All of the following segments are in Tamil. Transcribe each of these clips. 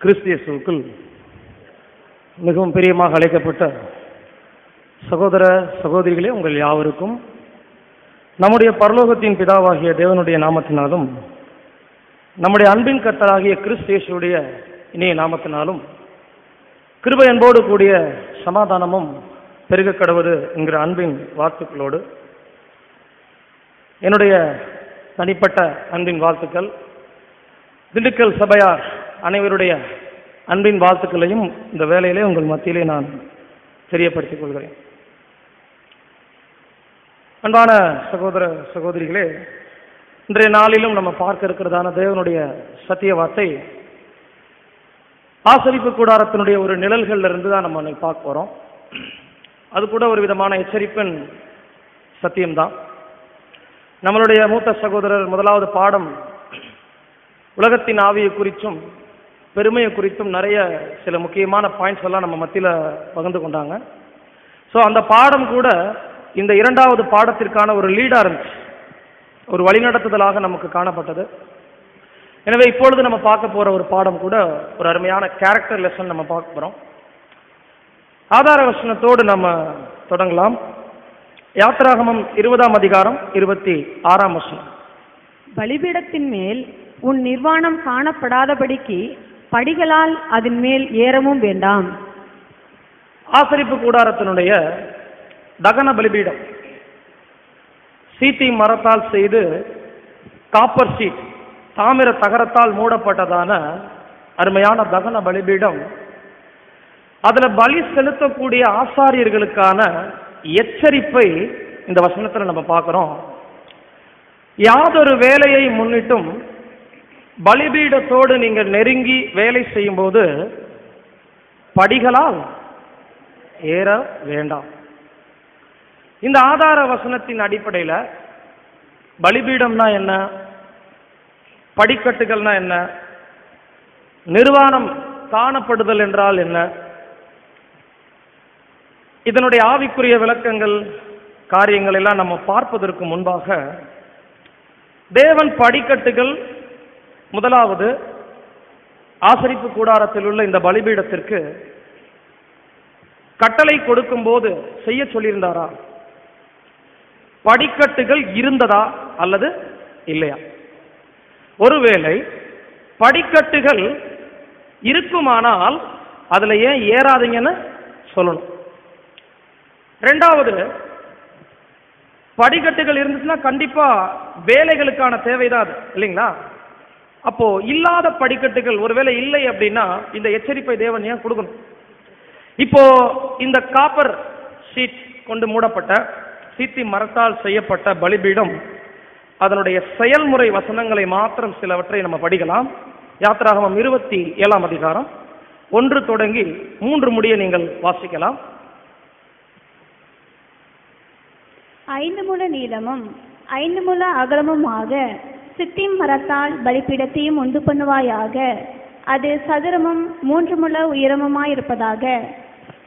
கிறிஸ்தியசுக்குள் மிகவும் பிரியமாக அழைக்கப்பட்ட சகோதர சகோதரிகளே உங்கள் யாவருக்கும் நம்முடைய பரலோகத்தின் பிதாவாகிய தேவனுடைய நாமத்தினாலும் நம்முடைய அன்பின் கத்தராகிய கிறிஸ்தியேசுடைய இணைய நாமத்தினாலும் கிருப என்போடு கூடிய சமாதானமும் பெருக கடவுது என்கிற அன்பின் வாழ்த்துக்களோடு என்னுடைய தனிப்பட்ட அன்பின் வாழ்த்துக்கள். திண்டுக்கல் சபையார் அனைவருடைய அன்பின் வாழ்த்துக்களையும் இந்த வேலையிலே உங்கள் மத்தியிலே நான் தெரியப்படுத்திக் கொள்கிறேன். அன்பான சகோதர சகோதரிகளே இன்றைய நாளிலும் நம்ம பார்க்க இருக்கிறதான தேவனுடைய சத்திய வார்த்தை ஆசரிப்பு கூடாரத்தினுடைய ஒரு நிழல்கள்ல இருந்து தான் நம்ம இன்னைக்கு பார்க்க போறோம். அது கூட ஒரு விதமான எச்சரிப்பின் சத்தியம்தான். நம்மளுடைய மூத்த சகோதரர் முதலாவது பாடம் உலகத்தின் ஆவியை குறித்தும் பெருமையை குறித்தும் நிறைய சில முக்கியமான பாயிண்ட்ஸ் எல்லாம் நம்ம மத்தியில் பகிர்ந்து கொண்டாங்க. ஸோ அந்த பாடம் கூட இந்த இரண்டாவது பாடத்திற்கான ஒரு லீடாக இருந்துச்சு. ஒரு வழிநடத்துதலாக நமக்கு காணப்பட்டது. எனவே இப்பொழுது நம்ம பார்க்க போகிற ஒரு பாடம் கூட ஒரு அருமையான கேரக்டர் லெசன் நம்ம பார்க்க போகிறோம் ஆதார வசனத்தோடு நம்ம தொடங்கலாம். யாத்திராகமம் இருபதாம் அதிகாரம் இருபத்தி ஆறாம் வசனம். பலிபீடத்தின் மேல் உன் நிர்வாணம் காணப்படாதபடிக்கு படிகளால் அதன் மேல் ஏறவும் வேண்டாம். ஆசரிப்பு கூடாரத்தினுடைய தகன பலிபீடம். சீத்தி மரத்தால் செய்து காப்பர் சீட் தாமிர தகரத்தால் மூடப்பட்டதான அருமையான தகன பலிபீடம். அதுல பலி செலுத்தக்கூடிய ஆசாரியர்களுக்கான எச்சரிப்பை இந்த வசனத்தில் நம்ம பார்க்கிறோம். யாதொரு வேலையை முன்னிட்டும் பலிபீடத்தோடு நீங்கள் நெருங்கி வேலை செய்யும்போது படிகளால் ஏற வேண்டாம். இந்த ஆதார வசனத்தின் அடிப்படையில் பலிபீடம்னா என்ன? படிக்கட்டுகள்னா என்ன? நிர்வாணம் காணப்படுதல் என்றால் என்ன? இதனுடைய ஆவிக்குரிய விளக்கங்கள் காரியங்கள் எல்லாம் நம்ம பார்ப்பதற்கு முன்பாக தேவன் படிக்கட்டுகள் முதலாவது ஆசரிப்பு கூடாரத்தில் உள்ள இந்த பலிபீடத்திற்கு கட்டளை கொடுக்கும்போது செய்ய சொல்லியிருந்தாரா? படிக்கட்டுகள் இருந்ததா அல்லது இல்லையா? ஒருவேளை படிக்கட்டுகள் இருக்குமானால் அதுல ஏன் ஏறாதீங்கன்னு சொல்லணும். ரெண்டாவது படிக்கட்டுகள் இருந்துச்சுன்னா கண்டிப்பா வேலைகளுக்கான தேவைதான் அது இல்லைங்களா? அப்போ இல்லாத படிக்கட்டுகள் ஒருவேளை இல்லை அப்படின்னா இந்த எச்சரிப்பை தேவன் ஏன் கொடுக்கணும்? இப்போ இந்த காப்பர் ஷீட் கொண்டு மூடப்பட்ட சீத்தி மரத்தால் செய்யப்பட்ட பலிபீடம் அதனுடைய செயல்முறை வசனங்களை மாத்திரம் சிலவற்றை நம்ம படிக்கலாம். யாத்திராகமம் இருபத்தி ஏழாம் அதிகாரம். ஒன்று தொடங்கி மூன்று முடிய நீங்கள் வாசிக்கலாம். ஐந்து முழ நீளமும் ஐந்து முழ அகலமுமாக சித்திம் மரத்தால் பலிபீடத்தையும் உண்டு பண்ணுவாயாக. அது சதுரமும் மூன்று முழ உயரமுமாயிருப்பதாக.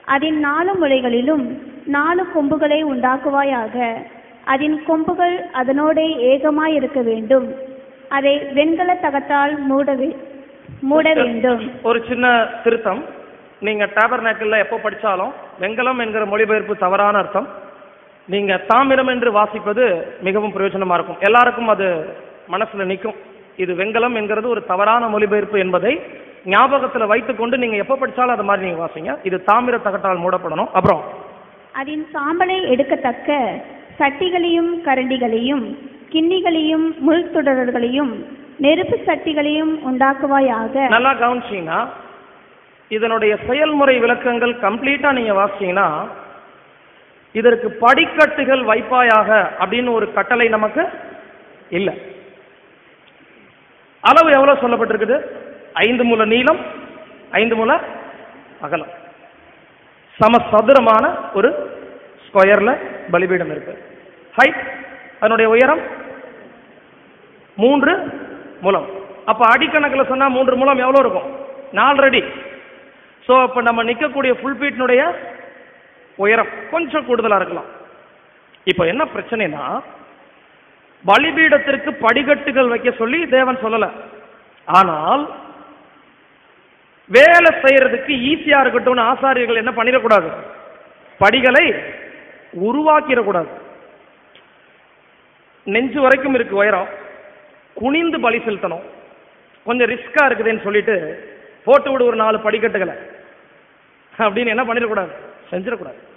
அதன் நாலு முளைகளிலும் நாலு கொம்புகளை உண்டாக்குவாயாக. அதன் கொம்புகள் அதனோடே ஏகமாயிருக்க வேண்டும். அதை வெண்கல தகத்தால் மூட வே- மூட வேண்டும். ஒரு சின்ன திருத்தம். நீங்க டேபர்நேக்கல்ல எப்போ படிச்சாலும் வெங்கலம் என்கிற மொழிபெயர்ப்பு தவறான அர்த்தம். நீங்க தாமிரம் என்று வாசிப்பது மிகவும் பிரயோஜனமா இருக்கும். எல்லாருக்கும் அது மனசுல நிற்கும் இது வெங்கலம் என்கிறது ஒரு தவறான மொழிபெயர்ப்பு என்பதை ஞாபகத்துல வைத்துக்கொண்டு நீங்க எப்போ படிச்சாலும் அது மாதிரி நீங்க வாசிங்க. இது தாமிர தகட்டால் மூடப்படணும். அப்புறம். அதன் சாம்பலை எடுக்கத்தக்க சட்டிகளையும் கரண்டிகளையும் கிண்ணிகளையும் முள் தொடர்களையும் நெருப்பு சட்டிகளையும் உண்டாக்குவாயாக. நல்லா கவனிச்சீங்கன்னா இதனுடைய செயல்முறை விளக்கங்கள் கம்ப்ளீட்டா நீங்க வாசிச்சீங்கன்னா இதற்கு படிக்கட்டுகள் வைப்பாயாக அப்படின்னு ஒரு கட்டளை நமக்கு இல்லை. அளவு எவ்வளவு சொல்லப்பட்டிருக்குது? ஐந்து முல நீளம் ஐந்து முல அகலம். சமசதுரமான ஒரு ஸ்கொயர்ல பலிபீடம் இருக்கு. ஹைட் அதனுடைய உயரம் மூன்று முலம். அப்ப அடிக்கணக்கில் சொன்னா மூன்று முலம் எவ்வளவு இருக்கும்? நாலு அடி. ஸோ அப்ப நம்ம நிற்கக்கூடிய ஃபுல் பீட்னுடைய உயரம் கொஞ்சம் கூடுதலா இருக்கலாம். இப்போ என்ன பிரச்சனைனா பலிபீடத்திற்கு படிக்கட்டுகள் வைக்க சொல்லி தேவன் சொல்லல. ஆனால் வேலை செய்யறதுக்கு ஈஸியா இருக்கட்டும்னு ஆசாரியர்கள் என்ன பண்ணிடக்கூடாது? படிகளை உருவாக்கிடக்கூடாது. நெஞ்சு வரைக்கும் இருக்கு உயரம். குனிந்து பலி செலுத்தணும். கொஞ்சம் ரிஸ்கா இருக்குதுன்னு சொல்லிட்டு போட்டு விடு ஒரு நாலு படிக்கட்டுகளை. அப்படின்னு என்ன பண்ணிடக்கூடாது? செஞ்சிடக்கூடாது.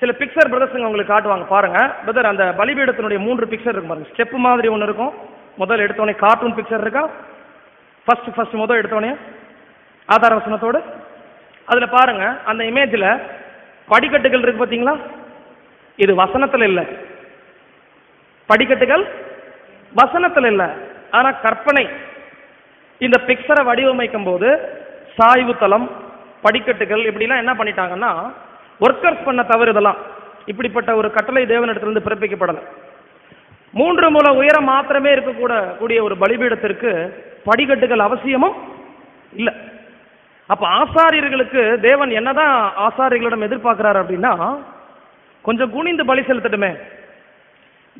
சில பிக்சர் பிரதர்ஸுங்க உங்களுக்கு காட்டுவாங்க. பாருங்க. பிரதர் அந்த பலிபீடத்தினுடைய மூன்று பிக்சர் இருக்கும் பாருங்க. ஸ்டெப் மாதிரி ஒன்று இருக்கும். முதல் எடுத்தோடனே கார்ட்டூன் பிக்சர் இருக்கா? ஃபர்ஸ்ட் ஃபர்ஸ்ட் முதல் எடுத்தோடனே ஆதார வசனத்தோடு. அதில் பாருங்க அந்த இமேஜில் படிக்கட்டுகள் இருக்கு பார்த்தீங்களா இது வசனத்தில் இல்லை. படிக்கட்டுகள் வசனத்தில் இல்லை. ஆனால் கற்பனை. இந்த பிக்சரை வடிவமைக்கும் போது சாய்வு தளம் படிக்கட்டுகள் இப்படிலாம் என்ன பண்ணிட்டாங்கன்னா ஒர்க்கர்ஸ் பண்ண தவறு இதெல்லாம். இப்படிப்பட்ட ஒரு கட்டளை தேவனிடத்திலிருந்து பிறப்பிக்கப்படலை. மூன்று மூல உயரம் மாத்திரமே இருக்கக்கூட கூடிய ஒரு பலிபீடத்திற்கு படிக்கட்டுகள் அவசியமும் இல்லை. அப்ப ஆசாரியர்களுக்கு தேவன் என்னதான் ஆசாரியர்களிடம் எதிர்பார்க்கிறார் அப்படின்னா கொஞ்சம் குனிந்து பலி செலுத்தட்டுமே.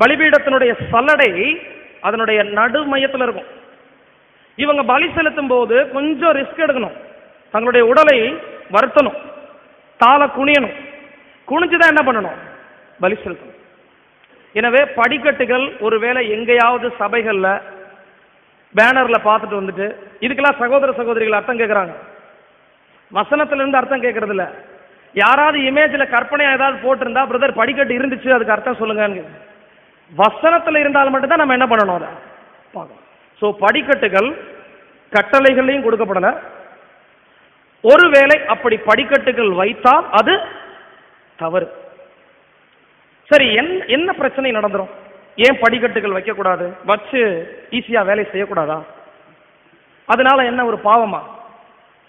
பலிபீடத்தினுடைய சல்லடை அதனுடைய நடு மையத்தில் இருக்கும். இவங்க பலி செலுத்தும் போது கொஞ்சம் ரிஸ்க் எடுக்கணும். தங்களுடைய உடலை வருத்தணும். தாளை குனியணும். குனிஞ்சுதான் என்ன பண்ணணும்? பலி செலுத்தணும். எனவே படிக்கட்டுகள் ஒருவேளை எங்கேயாவது சபைகளில் பேனரில் பார்த்துட்டு வந்துட்டு இதுக்கெல்லாம் சகோதர சகோதரிகள் அர்த்தம் கேட்குறாங்க வசனத்திலிருந்து அர்த்தம் கேட்கறது இல்லை. யாராவது இமேஜில் கற்பனையாக ஏதாவது போட்டிருந்தா பிரதர் படிக்கட்டு இருந்துச்சு அதுக்கு அர்த்தம் சொல்லுங்க வசனத்தில் இருந்தால் மட்டும்தான் நம்ம என்ன பண்ணணும் அதை? பார்க்கணும். ஸோ படிக்கட்டுகள் கட்டளைகள்லையும் கொடுக்கப்படலை. ஒருவேளை அப்படி படிக்கட்டுகள் வைத்தால் அது தவறு. சரி என்ன என்ன பிரச்சனை நடந்துடும் ஏன் படிக்கட்டுகள் வைக்கக்கூடாது? வச்சு ஈஸியா வேலை செய்யக்கூடாதா? அதனால என்ன ஒரு பாவமா?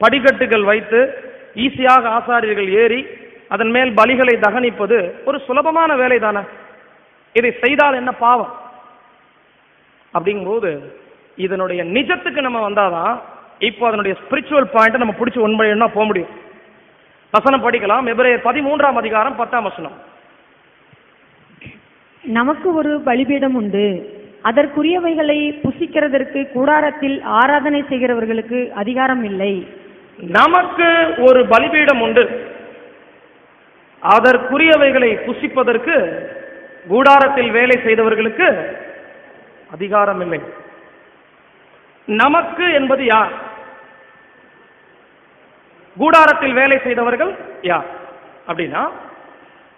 படிக்கட்டுகள் வைத்து ஈஸியாக ஆசாரியர்கள் ஏறி அதன் மேல் பலிகளை தகனிப்பது ஒரு சுலபமான வேலை தானே? இதை செய்தால் என்ன பாவம்? அப்படிங்கும்போது இதனுடைய நிஜத்துக்கு நம்ம வந்தாதான் இப்போ அதனுடைய ஸ்பிரிச்சுவல் பாயிண்ட் நம்ம பிடிச்சி ஒன்பதுனா போக முடியும். வசனம் படிக்கலாம். எபிரேயர் பதிமூன்றாம் அதிகாரம் பத்தாம் வசனம். நமக்கு ஒரு பலிபீடம் உண்டு. அதற்குரியவைகளை புசிக்கிறதற்கு கூடாரத்தில் ஆராதனை செய்கிறவர்களுக்கு அதிகாரம் இல்லை. நமக்கு ஒரு பலிபீடம் உண்டு. அதற்குரியவைகளை புசிப்பதற்கு கூடாரத்தில் வேலை செய்தவர்களுக்கு அதிகாரம் இல்லை. நமக்கு என்பது யார்? கூடாரத்தில் வேலை செய்தவர்கள் யார்? அப்படின்னா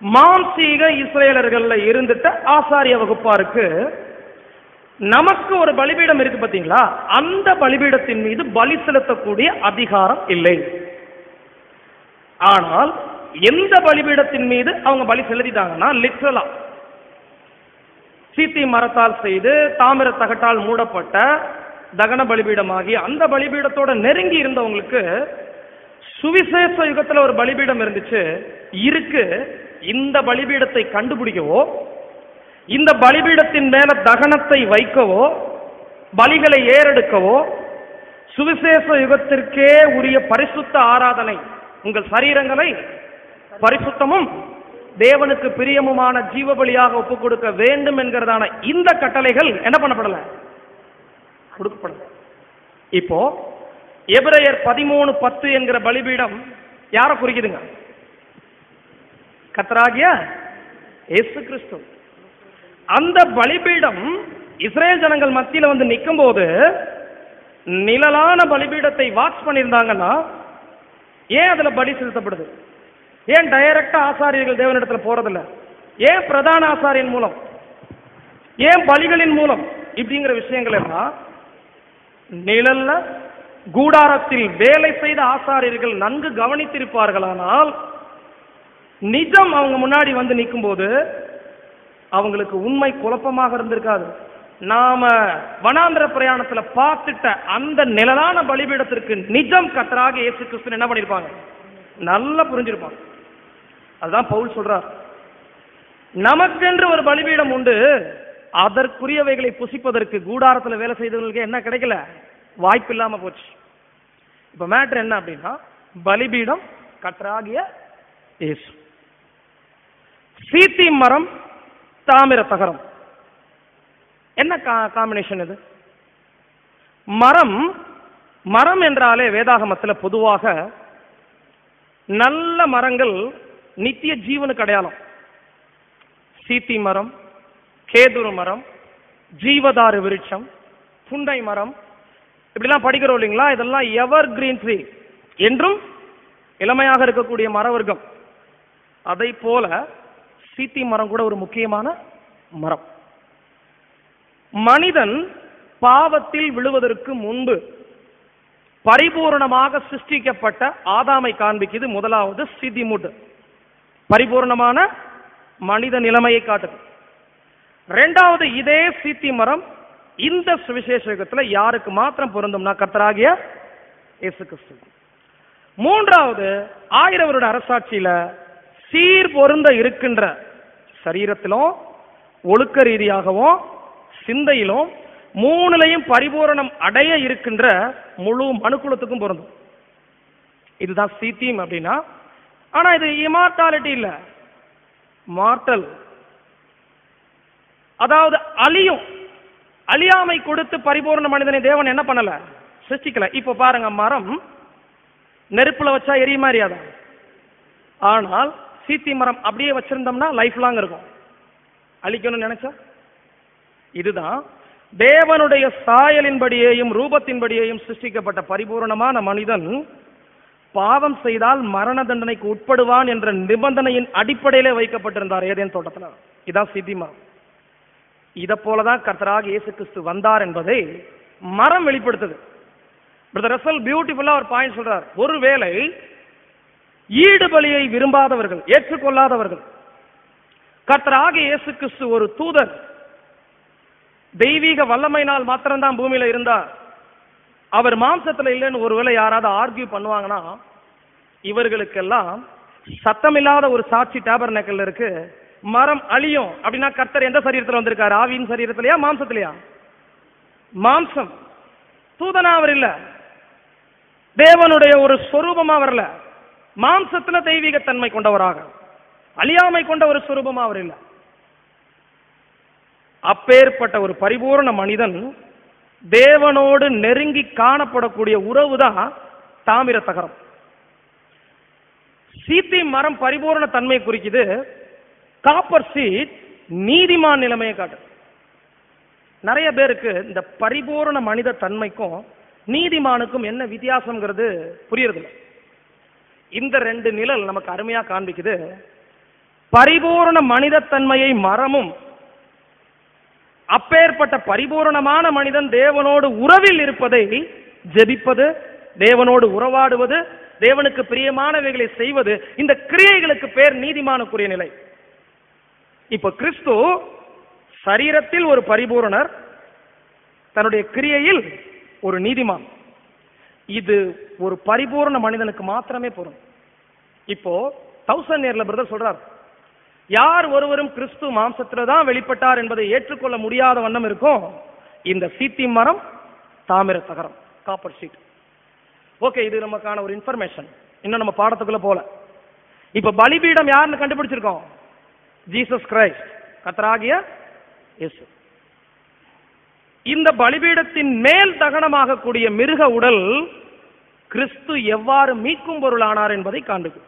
மாம்சீக இஸ்ரேலர்கள்ல இருந்துட்ட ஆசாரிய வகுப்பாருக்கு நமக்கு ஒரு பலிபீடம் இருக்கு பாத்தீங்களா? அந்த பலிபீடத்தின் மீது பலி செலுத்தக்கூடிய அதிகாரம் இல்லை. ஆனால் எந்த பலிபீடத்தின் மீது அவங்க பலி செலுத்திட்டாங்கன்னா லிட்ரலா சீத்தி மரத்தால் செய்து தாமிர தகட்டால் மூடப்பட்ட தகன பலிபீடமாகி அந்த பலிபீடத்தோட நெருங்கி இருந்தவங்களுக்கு சுவிசேஷ யுகத்துல ஒரு பலிபீடம் இருந்துச்சு. இருக்கு. இந்த பலிபீடத்தை கண்டுபிடிக்கவோ இந்த பலிபீடத்தின் மேல தகனத்தை வைக்கவோ பலிகளை ஏறெடுக்கவோ சுவிசேஷ யுகத்திற்கே உரிய பரிசுத்த ஆராதனை உங்கள் சரீரங்களை பரிசுத்தமும் தேவனுக்கு பிரியமுமான ஜீவ பலியாக ஒப்பு கொடுக்க வேண்டும் என்கிறதான இந்த கட்டளைகள் என்ன பண்ணப்படல? கொடுக்கப்படல. இப்போ எபிரேயர் பதிமூணு பத்து என்கிற பலிபீடம் யாரை குறிக்குதுங்க? கத்தராகிய இயேசு கிறிஸ்து. அந்த பலிபீடம் இஸ்ரேல் ஜனங்கள் மத்தியில் வந்து நிற்கும் போது நிழலான பலிபீடத்தை வாட்ச் பண்ணியிருந்தாங்கன்னா ஏன் அதுல பலி செலுத்தப்படுது? ஏன் டைரக்டா ஆசாரியர்கள் தேவனிடத்தில் போறதில்ல? ஏன் பிரதான ஆசாரியன் மூலம்? ஏன் பலிகளின் மூலம்? இப்படிங்கிற விஷயங்கள் எல்லாம் நிழல்ல கூடாரத்தில் வேலை செய்த ஆசாரியர்கள் நன்கு கவனித்திருப்பார்களானால் நிஜம் அவங்க முன்னாடி வந்து நிற்கும் போது அவங்களுக்கு உண்மை குழப்பமாக இருந்திருக்காது. நாம வனாந்திர பிரயாணத்துல பார்த்துட்ட அந்த நிழலான பலிபீடத்திற்கு நிஜம் கத்தராக இயேசு கிறிஸ்து என்ன பண்ணிருப்பாங்க? நல்லா புரிஞ்சிருப்பாங்க அதுதான் பவுல் சொல்றார். நமக்கென்று ஒரு பலிபீடம் உண்டு. அதற்குரியவைகளை புசிப்பதற்கு கூடாரத்துல வேலை செய்தவர்களுக்கு என்ன கிடைக்கல? வாய்ப்பு இல்லாம போச்சு. இப்ப மேட்ரு என்ன அப்படின்னா பலிபீடம் கற்றாகிய இயேசு. சீத்தி மரம் தாமிர தகரம். என்ன காம்பினேஷன் இது? மரம் மரம் என்றாலே வேதாகமத்தில் பொதுவாக நல்ல மரங்கள் நித்திய ஜீவனுக்கு அடையாளம். சீத்தி மரம் கேதுரு மரம் ஜீவதாரு விருட்சம் புண்டை மரம் இப்படிலாம் படிக்கிறோம் இல்லைங்களா? இதெல்லாம் எவர் கிரீன் ட்ரீ என்றும் இளமையாக இருக்கக்கூடிய மரவர்க்கம். அதை போல சீத்தி மரம் கூட ஒரு முக்கியமான மரம். மனிதன் பாவத்தில் விழுவதற்கு முன்பு பரிபூரணமாக சிருஷ்டிக்கப்பட்ட ஆதாமை காண்பிக்குது முதலாவது சிதிமுட் பரிபூர்ணமான மனித நிலைமையை காட்டுது. ரெண்டாவது இதே சீத்தி மரம் இந்த சுவிசேஷ யுகத்துல யாருக்கு மாத்திரம் பொருந்தும்னா கர்த்தராகிய இயேசு கிறிஸ்து மூன்றாவது ஆயிரம் வருட அரசாட்சியில சீர் பொருந்த இருக்கின்ற சரீரத்திலும் ஒழுக்க ரீதியாகவும் சிந்தையிலும் மூணுலையும் பரிபூரணம் அடைய இருக்கின்ற முழு மனுக்குலத்துக்கும் பொருந்தும். இதுதான் சீத்தீம் அப்படின்னா ஆனா இது இமார்டாலிட்டி இல்ல. மார்டல் அதாவது அழியும். அழியாமை கொடுத்து பரிபூர்ண மனிதனை தேவன் என்ன பண்ணல? சிருஷ்டிக்கல. இப்போ பாருங்க மரம் நெருப்புல வச்சா எரியுமா எரியாதா ஆனால் சீத்தி மரம் அப்படியே வச்சிருந்தோம்னா லைஃப் லாங் இருக்கும். அழிக்கணும்னு நினைச்சா? இதுதான் தேவனுடைய சாயலின்படியேயும் ரூபத்தின்படியேயும் சிருஷ்டிக்கப்பட்ட பரிபூரணமான மனிதன் பாவம் செய்தால் மரண தண்டனைக்கு உட்படுவான் என்ற நிபந்தனையின் அடிப்படையிலே வைக்கப்பட்டிருந்தார். ஏதேன் தோட்டத்தில். இதான் சித்தி மரம். இதை போலதான் கர்த்தராக இயேசு கிறிஸ்து வந்தார் என்பதை மரம் வெளிப்படுத்துது. பிரதர் ரசல் பியூட்டிஃபுல்லா ஒரு பாயிண்ட் சொல்றார். ஒருவேளை ஈடுபலியை விரும்பாதவர்கள் ஏற்றுக்கொள்ளாதவர்கள் கர்த்தராக இயேசு கிறிஸ்து ஒரு தூதர் தெய்வீக வல்லமையினால் மாத்திரம்தான் பூமியில இருந்தார் அவர் மாம்சத்துல இல்லைன்னு ஒருவேளை யாராவது ஆர்கியூ பண்ணுவாங்கன்னா இவர்களுக்கெல்லாம் சத்தமில்லாத ஒரு சாட்சி டேபர் நெக்கல் இருக்கு. மரம் அழியும் அப்படின்னா கர்த்தர் எந்த சரீரத்துல வந்திருக்காரு? ஆவியின் சரீரத்திலையா மாம்சத்திலையா? மாம்சம். தூதனா அவர் இல்ல. தேவனுடைய ஒரு சொரூபமா வரல. மாம்சத்துல தெய்வீக தன்மை கொண்டவராக. அழியாமை கொண்ட ஒரு சொரூபமா அவர் இல்ல. அப்பேற்பட்ட ஒரு பரிபூர்ண மனிதன் தேவனோடு நெருங்கி காணப்படக்கூடிய உறவு தான் தாமிர தகரம் சீத்தி மரம் பரிபூர்ண தன்மை குறிக்குது. காப்பர் சீட் நீதிமான் நிலைமையை காட்டு நிறைய பேருக்கு இந்த பரிபூர்ண மனித தன்மைக்கும் நீதிமானுக்கும் என்ன வித்தியாசம்ங்கிறது புரியறதில்ல. இந்த ரெண்டு நிழல் நமக்கு அருமையா காண்பிக்குது. பரிபூர்ண மனிதத்தன்மையை மரமும் அப்பேற்பட்ட பரிபூரணமான மனிதன் தேவனோடு உறவில் இருப்பதை ஜெபிப்பது தேவனோடு உறவாடுவது தேவனுக்கு பிரியமானவைகளை செய்வது இந்த கிரியைகளுக்கு பேர் நீதிமானுக்குரிய நிலை. இப்ப கிறிஸ்து சரீரத்தில் ஒரு பரிபூரணர் தன்னுடைய கிரியையில் ஒரு நீதிமான். இது ஒரு பரிபூர்ண மனிதனுக்கு மாத்திரமே பொருந்தும். இப்போ தௌசண்ட் இயர்ல பிரதர் சொல்றார் யார் ஒருவரும் கிறிஸ்து மாம்சத்துல தான் வெளிப்பட்டார் என்பதை ஏற்றுக்கொள்ள முடியாத வண்ணம் இருக்கும். இந்த சீத்தி மரம் தாமிர தகரம் காப்பர் ஷீட் ஓகே இது நமக்கான ஒரு இன்ஃபர்மேஷன் இன்னும் நம்ம பாடத்துக்குள்ள போல. இப்ப பலிபீடம் யாருன்னு கண்டுபிடிச்சிருக்கோம்? ஜீசஸ் கிரைஸ்ட் கத்தராகிய இயேசு. இந்த பலிபீடத்தின் மேல் தகனமாகக்கூடிய மிருக உடல் கிறிஸ்து எவ்வாறு மீட்கும் பொருளானார் என்பதை காண்பிக்கும்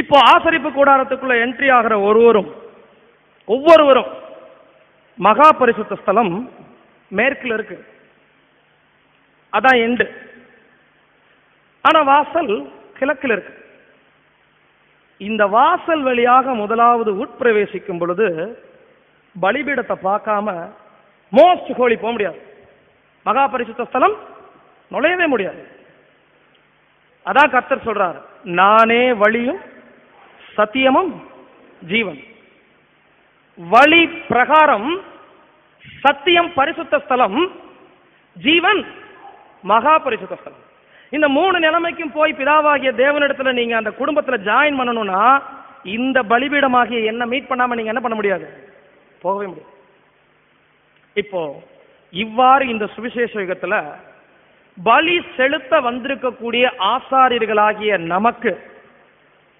இப்போ ஆசரிப்பு கூடாரத்துக்குள்ள என்ட்ரி ஆகிற ஒருவரும் ஒவ்வொருவரும் மகா பரிசுத்த ஸ்தலம் மேற்கில் இருக்கு. அதான் எண்டு ஆனா வாசல் கிழக்கில் இருக்கு. இந்த வாசல் வழியாக முதலாவது உட்பிரவேசிக்கும் பொழுது பலிபீடத்தை பார்க்காம மோஸ்ட் ஹோலி போக முடியாது. மகா பரிசுத்த ஸ்தலம் நுழையவே முடியாது. அதான் கர்த்தர் சொல்றார். நானே வழியும் சத்தியமும் ஜீவன். வழி பிரகாரம் சத்தியம் பரிசுத்த ஸ்தலம் ஜீவன் மகா பரிசுத்த ஸ்தலம். இந்த மூணு நிலைமைக்கும் போய் பிதாவாகிய தேவனிடத்துல நீங்க அந்த குடும்பத்துல ஜாயின் பண்ணணும்னா இந்த பலிபீடமாகிய என்ன மீட் பண்ணாம நீங்க என்ன பண்ண முடியாது? போகவே முடியாது. இப்போ இவ்வாறு இந்த சுவிசேஷ யுகத்துல பலி செலுத்த வந்திருக்கக்கூடிய ஆசாரியர்களாகிய நமக்கு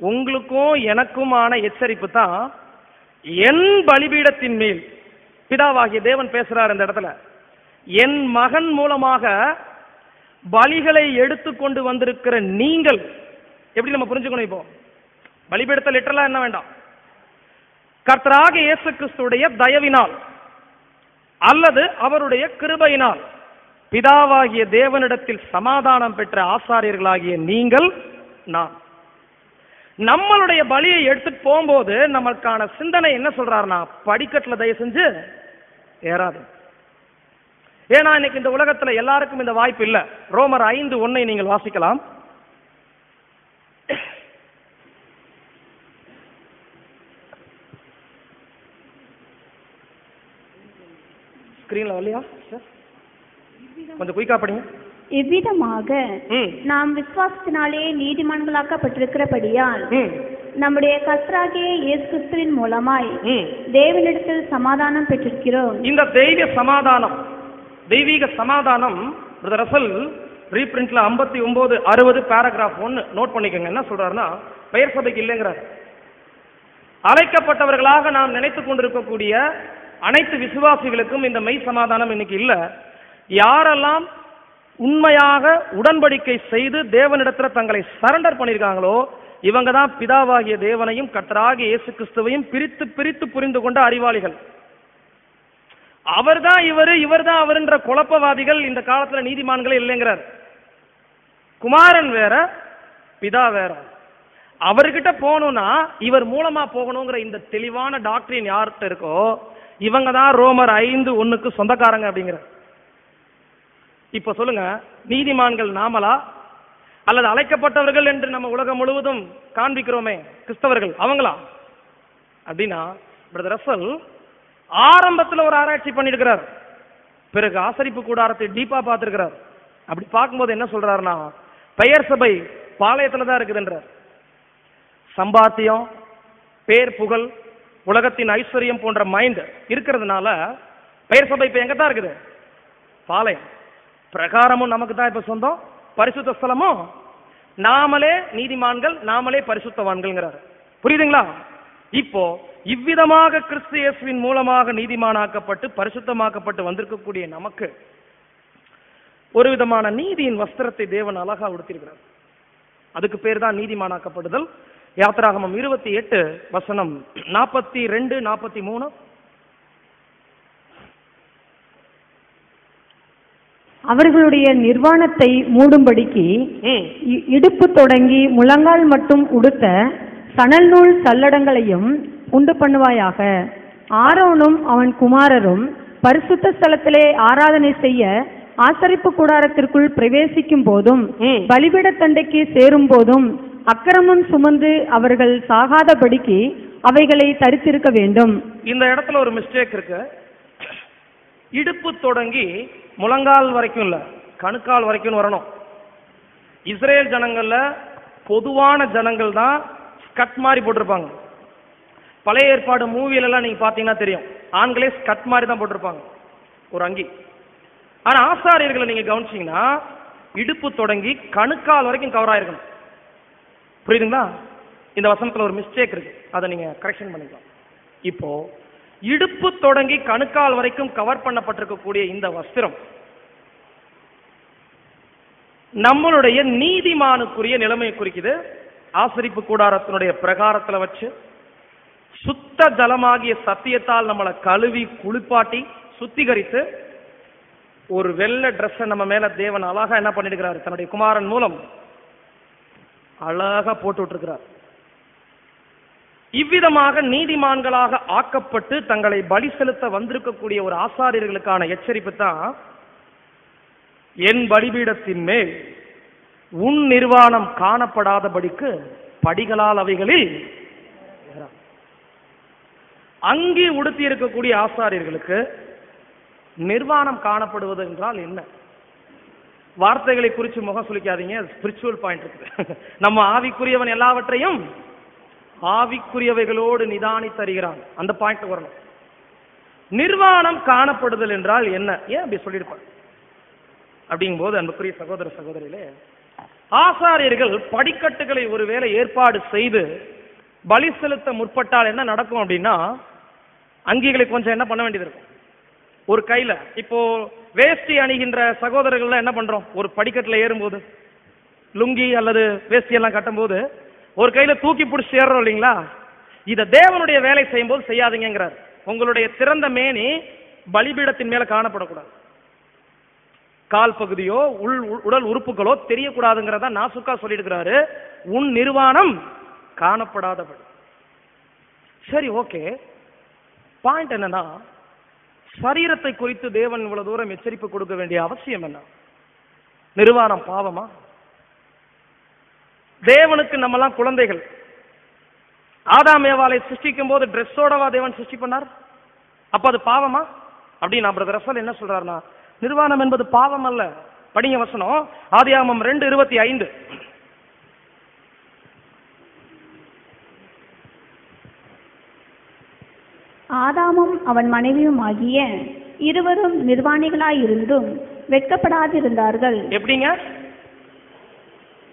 உங்களுக்கும் எனக்குமான எச்சரிப்பு தான் என் பலிபீடத்தின் மேல் பிதாவாகிய தேவன் பேசுறார் இந்த இடத்துல என் மகன் மூலமாக பலிகளை எடுத்து கொண்டு வந்திருக்கிற நீங்கள் எப்படி நம்ம புரிஞ்சுக்கணும் இப்போ? பலிபெடுத்த லிட்டரலா என்ன வேண்டாம்? கர்த்தராக இயேசு கிறிஸ்துடைய தயவினால் அல்லது அவருடைய கிருபையினால் பிதாவாகிய தேவனிடத்தில் சமாதானம் பெற்ற ஆசாரியர்களாகிய நீங்கள் நான். நம்மளுடைய பலியை எடுத்துட்டு போகும்போது நமக்கான சிந்தனை என்ன சொல்றாருன்னா படிக்கட்டுல தயவு செஞ்சு ஏறாது ஏன்னா இன்னைக்கு இந்த உலகத்துல எல்லாருக்கும் இந்த வாய்ப்பு இல்ல. ரோமர் ஐந்து ஒன்னை நீங்கள் வாசிக்கலாம். ஸ்கிரீன்ல வரலையா? சார் கொஞ்சம் குயிக்கா படிங்க. இவ்விதமாக நாம் விசுவாசத்தினாலே நீதிமான்களாக்கப்பட்டிருக்கிறபடியால் நம்முடைய கர்த்தராகிய இயேசு கிறிஸ்துவின் மூலமாய் தேவனிடத்தில் சமாதானம் பெற்றிருக்கிறோம். இந்த தெய்வ சமாதானம் தெய்வீக சமாதானம் பிரதர் ரசல் ரீபிரிண்ட்ல ஐம்பத்தி ஒன்பது அறுபது பேராகிராஃப் ஒன்று நோட் பண்ணிக்கோங்க. என்ன சொல்றாருன்னா பெயர் சபைக்கு இல்லைங்கிறார். அழைக்கப்பட்டவர்களாக நாம் நினைத்து கொண்டிருக்கக்கூடிய அனைத்து விசுவாசிகளுக்கும் இந்த மெய் சமாதானம் இன்னைக்கு இல்லை. யாரெல்லாம் உண்மையாக உடன்படிக்கை செய்து தேவனிடத்துல தங்களை சரண்டர் பண்ணியிருக்காங்களோ இவங்க தான் பிதாவாகிய தேவனையும் கத்தராகிய இயேசு கிறிஸ்துவையும் பிரித்து பிரித்து புரிந்து கொண்ட அறிவாளிகள். அவர் தான் இவர் இவர்தான் அவருன்ற குழப்பவாதிகள் இந்த காலத்துல நீதிமான்களே இல்லைங்கிறார். குமாரன் வேற பிதா வேற. அவர்கிட்ட போகணும்னா இவர் மூலமா போகணுங்கிற இந்த தெளிவான டாக்டரின் யார்கிட்ட இருக்கோ இவங்க தான் ரோமர் ஐந்து ஒன்னுக்கு சொந்தக்காரங்க அப்படிங்கிற இப்ப சொல்லுங்க நீதிமான்கள் நாமலா அல்லது அழைக்கப்பட்டவர்கள் என்று நம்ம உலகம் முழுவதும் காண்பிக்கிறோமே கிறிஸ்தவர்கள் அவங்களா? அப்படின்னா பிரதர் ரசல் ஆரம்பத்தில் ஒரு ஆராய்ச்சி பண்ணியிருக்கிறார். பிறகு ஆசரிப்பு கூடாரத்தை டீப்பா பார்த்திருக்கிறார். அப்படி பார்க்கும்போது என்ன சொல்றாருன்னா பெயர் சபை பாளையத்தில் தான் இருக்குதுன்றார். சம்பாத்தியம் பேர் புகழ் உலகத்தின் ஐஸ்வர்யம் போன்ற மைண்ட் இருக்கிறதுனால பெயர் சபை இப்போ எங்க தான் இருக்குது? பாளையம். பிரகாரமும் நமக்கு தான் இப்போ சொந்தம். பரிசுத்த ஸ்தலமும் நாமளே நீதிமான்கள் நாமளே பரிசுத்தவான்கள்ங்கிறார். புரியுதுங்களா? இப்போ இவ்விதமாக கிறிஸ்து இயேசுவின் மூலமாக நீதிமானாக்கப்பட்டு பரிசுத்தமாக்கப்பட்டு வந்திருக்கக்கூடிய நமக்கு ஒரு விதமான நீதியின் வஸ்திரத்தை தேவன் அழகா உடுத்திருக்கிறார். அதுக்கு பேர் தான் நீதிமானாக்கப்படுதல். யாத்திராகமம் இருபத்தி எட்டு வசனம் நாற்பத்தி ரெண்டு நாற்பத்தி மூணு. அவர்களுடைய நிர்வாணத்தை மூடும்படிக்கு இடுப்பு தொடங்கி முழங்கால் மட்டும் உடுத்த சணல் நூல் சல்லடங்களையும் உண்டு பண்ணுவாயாக. ஆரோனும் அவன் குமாரரும் பரிசுத்த ஸ்தலத்திலே ஆராதனை செய்ய ஆசரிப்பு கூடாரத்திற்குள் பிரவேசிக்கும் போதும் ம். பலிபீடத் தண்டைக்கு சேரும் போதும் அக்கிரமம் சுமந்து அவர்கள் சாகாதபடிக்கு அவைகளை தரித்திருக்க வேண்டும். இந்த இடத்துல ஒரு மிஸ்டேக் இருக்கு. இடுப்பு தொடங்கி முழங்கால் வரைக்கும் இல்ல கணுக்கால் வரைக்கும் வரணும். இஸ்ரேல் ஜனங்கள்ல பொதுவான ஜனங்கள் தான் ஸ்கட் மாதிரி போட்டிருப்பாங்க. பழைய ஏற்பாடு மூவிலெல்லாம் நீங்கள் நீங்க பாத்தீங்கன்னா தெரியும். ஆண்களே ஸ்கட் மாதிரி தான் போட்டிருப்பாங்க. ஒரு அங்கி. ஆனா ஆசாரியர்களை நீங்க கவனிச்சீங்கன்னா இடுப்பு தொடங்கி கணுக்கால் வரைக்கும் கவர் ஆயிருக்கணும். புரியுதுங்களா? இந்த வசனத்தில் ஒரு மிஸ்டேக் இருக்கு. அதை நீங்க கரெக்ஷன் பண்ணிக்கலாம். இப்போ இடுப்பு தொடங்கி கணுக்கால் வரைக்கும் கவர் பண்ணப்பட்டிருக்கக்கூடிய இந்த வஸ்திரம் நம்மளுடைய நீதிமானுக்குரிய நிலைமையை குறிக்குது. ஆசரிப்பு கூடாரத்தினுடைய பிரகாரத்துல வச்சு சுத்த ஜலமாகிய சத்தியத்தால் நம்மளை கழுவி குளிப்பாட்டி சுத்திகரித்து ஒரு வெள்ளை ட்ரெஸ்ஸை நம்ம மேல தேவன் அழகா என்ன பண்ணிடுகிறார்? தன்னுடைய குமாரன் மூலம் அழகா போட்டு விட்டுருக்கிறார். இவ்விதமாக நீதிமான்களாக ஆக்கப்பட்டு தங்களை பலி செலுத்த வந்திருக்கக்கூடிய ஒரு ஆசாரியர்களுக்கான எச்சரிப்பு தான் என் பலிபீடத்தின் மேல். உன் நிர்வாணம் காணப்படாதபடிக்கு படிகளால் அவைகளில் அங்கி உடுத்தி இருக்கக்கூடிய ஆசாரியர்களுக்கு நிர்வாணம் காணப்படுவது என்றால் என்ன? வார்த்தைகளை குறித்து முகம் சுளிக்காதீங்க ஸ்பிரிச்சுவல் பாயிண்ட் இருக்குது. நம்ம ஆவிக்குரியவன் எல்லாவற்றையும் ஆவிக்குரியவைகளோடு நிதானித்து அறிகிறான். அந்த பாயிண்ட் வரணும். நிர்வாணம் காணப்படுதல் என்றால் என்ன? ஏன் அப்படி சொல்லியிருப்பார்? அப்படிங்கும்போது அன்புக்குரிய சகோதர சகோதரிகளே ஆசாரியர்கள் படிக்கட்டுகளை ஒருவேளை ஏற்பாடு செய்து பலி செலுத்த முற்பட்டால் என்ன நடக்கும் அப்படின்னா அங்கிகளை கொஞ்சம் என்ன பண்ண வேண்டியது இருக்கும். ஒரு கையில இப்போ வேஷ்டி அணிகின்ற சகோதரர்கள்லாம் என்ன பண்றோம்? ஒரு படிக்கட்டுல ஏறும்போது லுங்கி அல்லது வேஷ்டி எல்லாம் கட்டும்போது ஒரு கையில தூக்கி பிடிச்சி ஏறுறோம் இல்லைங்களா? இதை தேவனுடைய வேலை செய்யும் போது செய்யாதீங்கிறார் உங்களுடைய திறந்த மேனி பலிபீடத்தின் மேல காணப்படக்கூடாது. கால் பகுதியோ உள் உடல் உறுப்புகளோ தெரியக்கூடாதுங்கிறத நாசுக்கா சொல்லியிருக்கிறாரு. உன் நிர்வாணம் காணப்படாதபடி. சரி ஓகே. பாயிண்ட் என்னன்னா சரீரத்தை குறித்து தேவன் இவ்வளவு தூரம் எச்சரிப்பு கொடுக்க வேண்டிய அவசியம் என்ன? நிர்வாணம் பாவமா? தேவனுக்கு நம்மலாம் குழந்தைகள். ஆதாமேவாலை ஏவாளை சிருஷ்டிக்கும் போது ட்ரெஸ்ஸோடவா தேவன் சிருஷ்டி பண்ணார்? அப்ப அது பாவமா? அப்படின்னு பிரதர் ரசல் என்ன சொல்றாருன்னா நிர்வாணம் என்பது பாவம் அல்ல. படிங்க வசனம். ஆதியாகமம் ரெண்டு இருபத்தி ஐந்து. ஆதாமும் அவன் மனைவியும் ஆகிய இருவரும் நிர்வாணிகளாயிருந்தும் வெட்கப்படாதிருந்தார்கள். எப்படிங்க?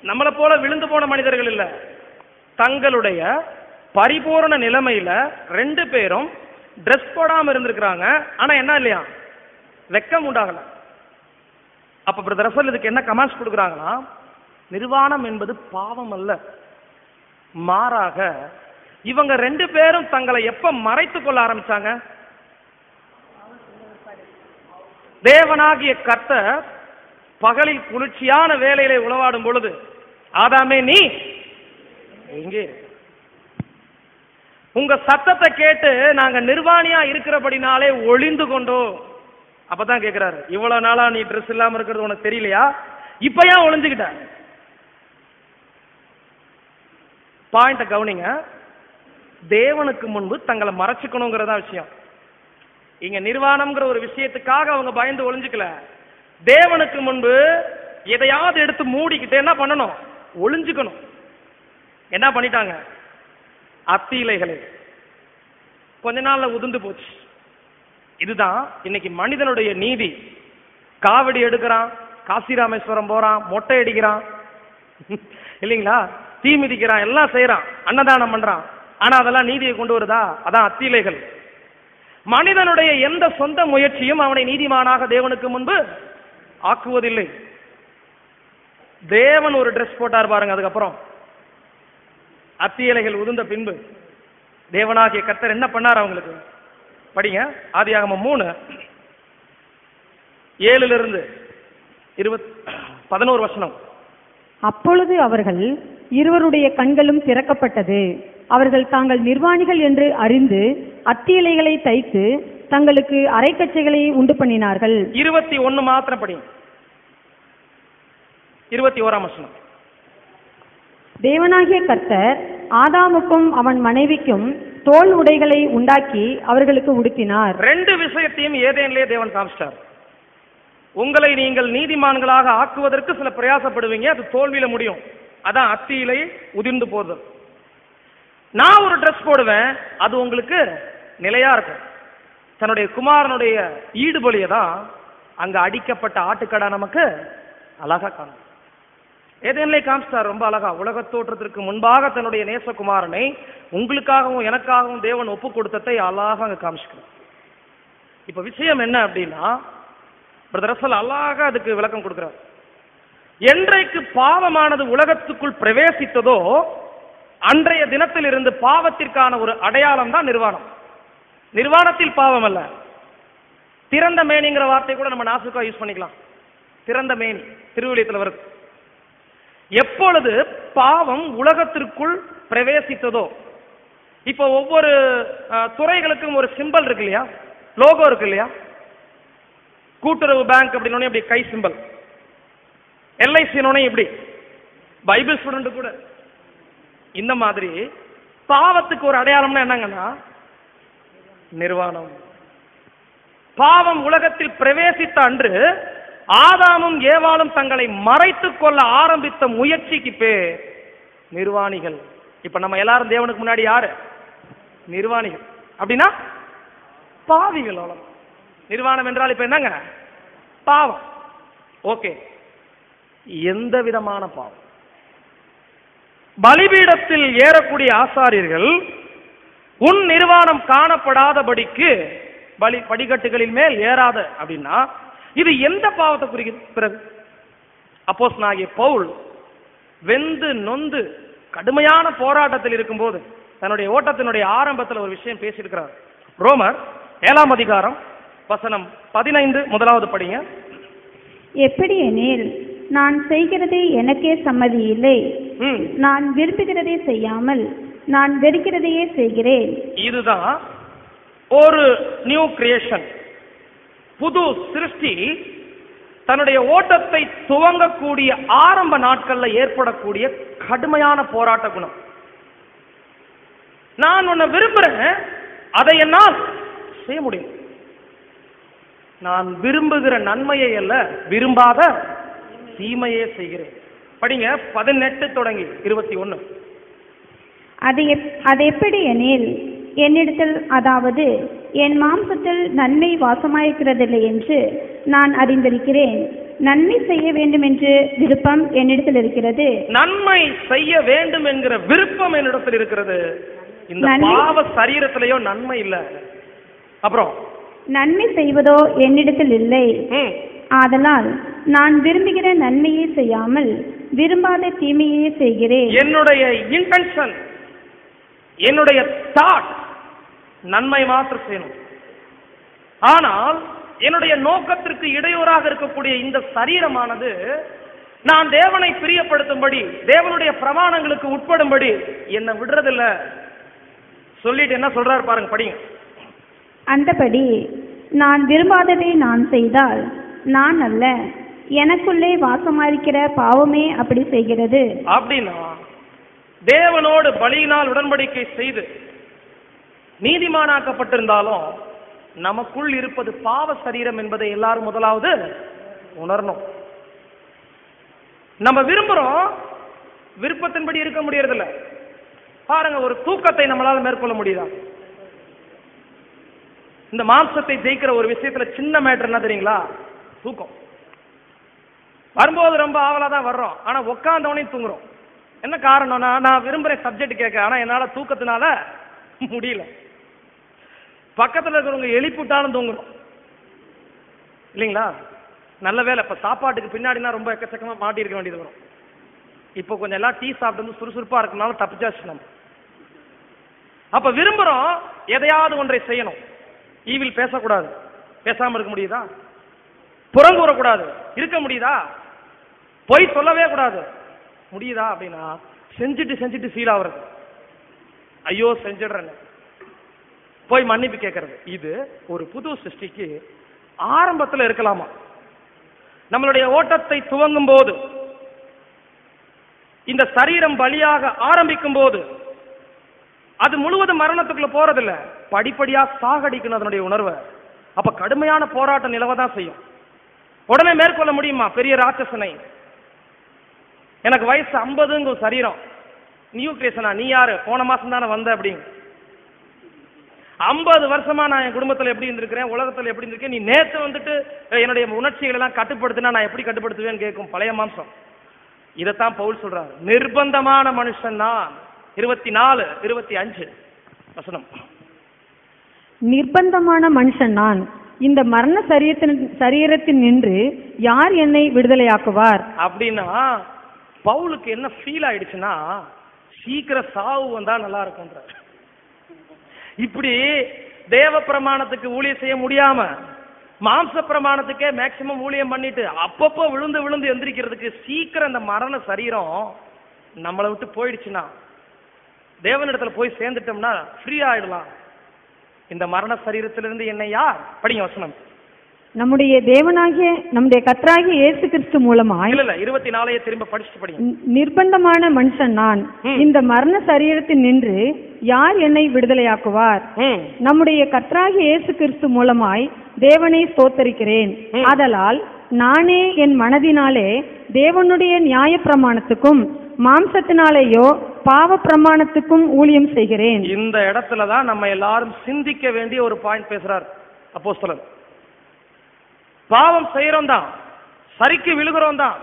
நம்மளை போல விழுந்து போன மனிதர்கள் இல்ல. தங்களுடைய பரிபூரண நிலைமையில ரெண்டு பேரும் ட்ரெஸ் போடாம இருந்திருக்கிறாங்க. ஆனா என்ன இல்லையா? வெக்கம் உண்டாகல. அப்ப பிரதர் ரசல் இதுக்கு என்ன கமெண்ட்ஸ் கொடுக்குறாங்கன்னா நிர்வாணம் என்பது பாவம் அல்ல. மாறாக இவங்க ரெண்டு பேரும் தங்களை எப்ப மறைத்து கொள்ள ஆரம்பிச்சாங்க? தேவனாகிய கர்த்தர் பகலில் குளிர்ச்சியான வேலையிலே உளவாடும் பொழுது ஆதாமே நீ எங்கே உங்க சத்தத்தை கேட்டு நாங்க நிர்வாணியா இருக்கிறபடினாலே ஒளிந்து கொண்டோம். அப்பதான் கேட்கிறாரு இவ்வளவு நாளா நீ ட்ரெஸ் இல்லாம இருக்கிறது உனக்கு தெரியலையா? இப்ப ஏன் ஒளிஞ்சுக்கிட்ட? பாயிண்ட கவனிங்க. தேவனுக்கு முன்பு தங்களை மறைச்சுக்கணுங்கிறதா விஷயம். இங்க நிர்வாணம்ங்கிற ஒரு விஷயத்துக்காக அவங்க பயந்து ஒளிஞ்சுக்கல. தேவனுக்கு முன்பு எதையாவது எடுத்து மூடிக்கிட்டு என்ன பண்ணணும்? ஒளிஞ்சுக்கணும். என்ன பண்ணிட்டாங்க? அத்தி இலைகளை கொஞ்ச நாள்ல உதிர்ந்து போச்சு. இதுதான் இன்னைக்கு மனிதனுடைய நீதி. காவடி எடுக்கிறான் காசி ராமேஸ்வரம் போறான் மொட்டை அடிக்கிறான். இல்லைங்களா? தீ மிதிக்கிறான் எல்லாம் செய்யறான் அன்னதானம் பண்றான். ஆனா அதெல்லாம் நீதியை கொண்டு வருதா? அதான் அத்திலைகள். மனிதனுடைய எந்த சொந்த முயற்சியும் அவனை நீதிமானாக தேவனுக்கு முன்பு ஆக்குவதில்லை. தேவன் ஒரு ட்ரெஸ் போட்டார் பாருங்க அதுக்கப்புறம். அத்தி இலைகள் உதிர்ந்த பின்பு. தேவனாகிய கர்த்தர் என்ன பண்ணார் அவங்களுக்கு? படிங்க. ஆதியாகமம் மூணு. ஏழுல இருந்து இருபத் பதினோரு வசனம். அப்பொழுது அவர்கள் இருவருடைய கண்களும் திறக்கப்பட்டது. அவர்கள் தாங்கள் நிர்வாணிகள் என்று அறிந்து அத்தி இலைகளை தைத்து தங்களுக்கு அரைக்கச்சைகளை உண்டு பண்ணினார்கள். இருபத்தி ஒன்னு மாத்திரம் படிங்க. இருபத்தி ஓராம் வசனம். தேவனாகிய கர்த்தர் ஆதாமுக்கும் அவன் மனைவிக்கும் தோல் உடைகளை உண்டாக்கி அவர்களுக்கு உடுத்தினார். ரெண்டு விஷயத்தையும் ஏதேனிலே தேவன் காமிச்சிட்டார். உங்களை நீங்கள் நீதிமான்களாக ஆக்குவதற்கு சில பிரயாசப்படுவீங்க அது தோல்வியில முடியும். அதான் அத்தியிலே உதிர்ந்து போதல் நான் ஒரு ட்ரெஸ் போடுவேன் அது உங்களுக்கு நிலையா இருக்கும். தன்னுடைய குமாரனுடைய ஈடுபலியை தான் அங்க அடிக்கப்பட்ட ஆட்டுக்கடா நமக்கு அழகா காணும். ஏதேனிலே காமிச்சிட்டார் ரொம்ப அழகா. உலக தோற்றத்திற்கு முன்பாக தன்னுடைய நேசகுமாரனை உங்களுக்காகவும் எனக்காகவும் தேவன் ஒப்பு கொடுத்ததை அழகாக அங்கே காமிச்சுக்கிறார். இப்போ விஷயம் என்ன அப்படின்னா பிரதர் அசல் அழகா அதுக்கு விளக்கம் கொடுக்குறார். என்றைக்கு பாவமானது உலகத்துக்குள் பிரவேசித்ததோ அன்றைய தினத்தில் இருந்து பாவத்திற்கான ஒரு அடையாளம் தான் நிர்வாணம். நிர்வாணத்தில் பாவம் அல்ல. திறந்த மேனிங்கிற வார்த்தை கூட நம்ம நாசுக்கா யூஸ் பண்ணிக்கலாம். திறந்த மேனி திருவிழியத்தில் வருது. எப்பொழுது பாவம் உலகத்திற்குள் பிரவேசித்ததோ? இப்போ ஒவ்வொரு துறைகளுக்கும் ஒரு சிம்பல் இருக்கு இல்லையா? லோகோ இருக்கு இல்லையா? கூட்டுறவு பேங்க் அப்படின்னு இப்படி கை சிம்பல் எல்ஐசினோடனே இப்படி. பைபிள் ஸ்டூடெண்ட் கூட. இந்த மாதிரி பாவத்துக்கு ஒரு அடையாளம்னா என்னங்கன்னா நிர்வாணம். பாவம் உலகத்தில் பிரவேசித்த அன்று ஆதாமும் ஏவாளும் தங்களை மறைத்துக் கொள்ள ஆரம்பித்த முயற்சிக்கு பேர் நிர்வாணிகள். இப்ப நம்ம எல்லாரும் தேவனுக்கு முன்னாடி யாரு? நிர்வாணிகள். அப்படின்னா பாவிகள் அவ்வளவு. நிர்வாணம் என்றால் இப்ப என்னங்க? பாவம். ஓகே. எந்த விதமான பாவம்? பலிபீடத்தில் ஏறக்கூடிய ஆசாரியர்கள் உன் நிர்வாணம் காணப்படாதபடிக்கு பலி படிக்கட்டுகளின் மேல் ஏறாத அப்படின்னா இது எந்த பாவத்தை குறிக்குது பிறகு அப்போஸ் நாகிய பவுல் வெந்து நொந்து கடுமையான போராட்டத்தில் இருக்கும்போது தன்னுடைய ஓட்டத்தினுடைய ஆரம்பத்தில் ஒரு விஷயம் பேசியிருக்கிறார். ரோமர் ஏழாம் அதிகாரம் வசனம் பதினைந்து முதலாவது படிங்க. எப்படி எனில் நான் செய்கிறது எனக்கே சம்மதி இல்லை நான் விரும்புகிறதை செய்யாமல் நான் வெறுக்கிறதையே செய்கிறேன். இதுதான் ஒரு நியூ கிரியேஷன் புது சிருஷ்டி தன்னுடைய ஓட்டத்தை துவங்கக்கூடிய ஆரம்ப நாட்கள்ல ஏற்படக்கூடிய கடுமையான போராட்ட குணம். நான் உன்னை விரும்புறேன். அதை என்னால் செய்ய முடியும். நான் விரும்புகிற நன்மையை அல்ல விரும்பாத தீமையே செய்கிறேன். படிங்க பதினெட்டு தொடங்கி இருபத்தி ஒன்னு அது எப் அது எப்படி எனில் என்னிடத்தில் அதாவது என் மாம்சத்தில் நன்மை வாசமாயிருக்கிறதில்லை என்று நான் அறிந்திருக்கிறேன். நன்மை செய்ய வேண்டும் என்று விருப்பம் என்னிடத்தில் இருக்கிறது. நன்மை செய்ய வேண்டும் என்கிற விருப்பம் என்னிடத்தில் இருக்கிறது. இந்த பாவ சரீரத்திலேயோ நன்மை இல்ல. அப்புறம்? நன்மை செய்வதோ என்னிடத்தில் இல்லை. ஆதலால் நான் விரும்புகிற நன்மையை செய்யாமல் விரும்பாத தீமையே செய்கிறேன். என்னுடைய இன்டென்ஷன் என்னுடைய தாட் நன்மை மாத்திரம் செய்யணும். ஆனால் என்னுடைய நோக்கத்திற்கு இடையூறாக இருக்கக்கூடிய இந்த சரீரமானது நான் தேவனை பிரியப்படுத்தும்படி தேவனுடைய பிரமாணங்களுக்கு உட்படும்படி என்னை விடுறதில்ல. சொல்லிட்டு என்ன சொல்றாரு பாருங்க படிங்க. அந்தபடி நான் விரும்பாததை நான் செய்தால் நான் அல்ல எனக்குள்ளே வாசமாயிருக்கிற பாவமே அப்படி செய்கிறது. அப்படின்னா தேவனோடு பலியினால் உடன்படிக்கை செய்து நீதிமானாக்கப்பட்டிருந்தாலும் நமக்குள் இருப்பது பாவ சரீரம் என்பதை எல்லாரும் முதலாவது உணரணும். நம்ம விரும்புறோம் விருப்பத்தின்படி இருக்க முடியறதில்ல. பாருங்க ஒரு தூக்கத்தை நம்மளால மேற்கொள்ள முடியுதா? இந்த மாம்சத்தை ஜெயிக்கிற ஒரு விஷயத்துல சின்ன மேட்டர் என்ன தெரியுங்களா? தூக்கம். வரும்போது ரொம்ப ஆவலா தான் வர்றோம். ஆனா உட்காந்தவனையும் தூங்குறோம். என்ன காரணம்னா நான் விரும்புறேன் சப்ஜெக்ட் கேட்க ஆனா என்னால தூக்கத்தினால முடியல. பக்கத்தில் இருக்கிறவங்க எழுப்பிவிட்டாலும் தூங்குறோம் இல்லைங்களா? நல்ல வேலை. இப்போ சாப்பாட்டுக்கு பின்னாடினா ரொம்ப எக்கச்சக்கமாக மாட்டியிருக்க வேண்டியது வரும். இப்போ கொஞ்சம் எல்லாம் டீ சாப்பிட்டு வந்து சுறுசுறுப்பாக இருக்கனால தப்பிச்சாச்சு நம்ம. அப்போ விரும்புறோம் எதையாவது ஒன்றை செய்யணும். ஈவில் பேசக்கூடாது. பேசாமல் இருக்க முடியுதா? புறங்கூறக்கூடாது இருக்க முடியுதா? பொய் சொல்லவே கூடாது. முடியுதா அப்படின்னா செஞ்சுட்டு செஞ்சுட்டு ஃபீல் ஆகுறது. ஐயோ செஞ்சிடுறேன்னு. போய் மன்னிப்பு கேட்கறது. இது ஒரு புது சிருஷ்டிக்கு ஆரம்பத்தில் இருக்கலாமா? நம்மளுடைய ஓட்டத்தை துவங்கும் போது இந்த சரீரம் பலியாக ஆரம்பிக்கும் போது அது முழுவதும் மரணத்துக்குள்ள போறதில்ல. படிப்படியா சாகடிக்கணும் அதனுடைய உணர்வை. அப்ப கடுமையான போராட்டம் நிலவதான் செய்யும். உடனே மேற்கொள்ள முடியுமா? பெரிய ராட்சசனை. எனக்கு வயசு ஐம்பதுங்க சரீரம். நியூ கிரியேஷனா நீ யாரு? போன மாசம் தானே வந்த அப்படின்னு. ஐம்பது வருஷமா நான் என் குடும்பத்துல எப்படி இருந்திருக்கிறேன் உலகத்துல எப்படி இருந்திருக்கேன் நீ நேத்து வந்துட்டு என்னுடைய உணர்ச்சிகளை எல்லாம் கட்டுப்படுத்தினா நான் எப்படி கட்டுப்படுத்துவேன்னு கேட்கும் பழைய மாம்சம். இதைத்தான் பவுல் சொல்றாரு. நிர்பந்தமான மனுஷன் நான் இருபத்தி நாலு இருபத்தி அஞ்சு வசனம். நிர்பந்தமான மனுஷன் நான். இந்த மரண சரீரத்தின் சரீரத்தில் நின்று யார் என்னை விடுதலையாக்குவார்? அப்படின்னா பவுலுக்கு என்ன ஃபீல் ஆயிடுச்சுன்னா சீக்கிரம் சாவு வந்தா நல்லா இருக்கும்ன்ற இப்படி தேவ பிரமாணத்துக்கு ஊழியம் செய்ய முடியாம மாம்ச பிரமாணத்துக்கே மேக்சிமம் ஊழியம் பண்ணிட்டு அப்பப்போ விழுந்து விழுந்து எந்திரிக்கிறதுக்கு சீக்கிரம் இந்த மரண சரீரம் நம்மளை விட்டு போயிடுச்சுன்னா தேவனிடத்துல போய் சேர்ந்துட்டோம்னா ஃப்ரீ ஆயிடலாம். இந்த மரண சரீரத்திலிருந்து என்னை யார்? படிங்க வசனம். நம்முடைய தேவனாகிய நம்முடைய கர்த்தராகிய இயேசு கிறிஸ்து மூலமாய் இல்ல இல்ல இருபத்தி நாலையே திரும்ப படிச்சுட்டு படிங்க. நிர்பந்தமான மனுஷன் நான். இந்த மரண சரீரத்தில் நின்று யார் என்னை விடுதலையாக்குவார்? நம்முடைய கர்த்தராகிய இயேசு கிறிஸ்து மூலமாய் தேவனை ஸ்தோத்தரிக்கிறேன். ஆதலால் நானே என் மனதினாலே தேவனுடைய நியாய பிரமாணத்துக்கும் மாம்சத்தினாலேயோ பாவ பிரமாணத்துக்கும் ஊழியம் செய்கிறேன். இந்த இடத்துல தான் நம்ம எல்லாரும் சிந்திக்க வேண்டிய ஒரு பாயிண்ட் பேசுறார் அப்போஸ்தலன் பாவம் செய்யறோம் தான் சரிக்கு விழுகிறோம் தான்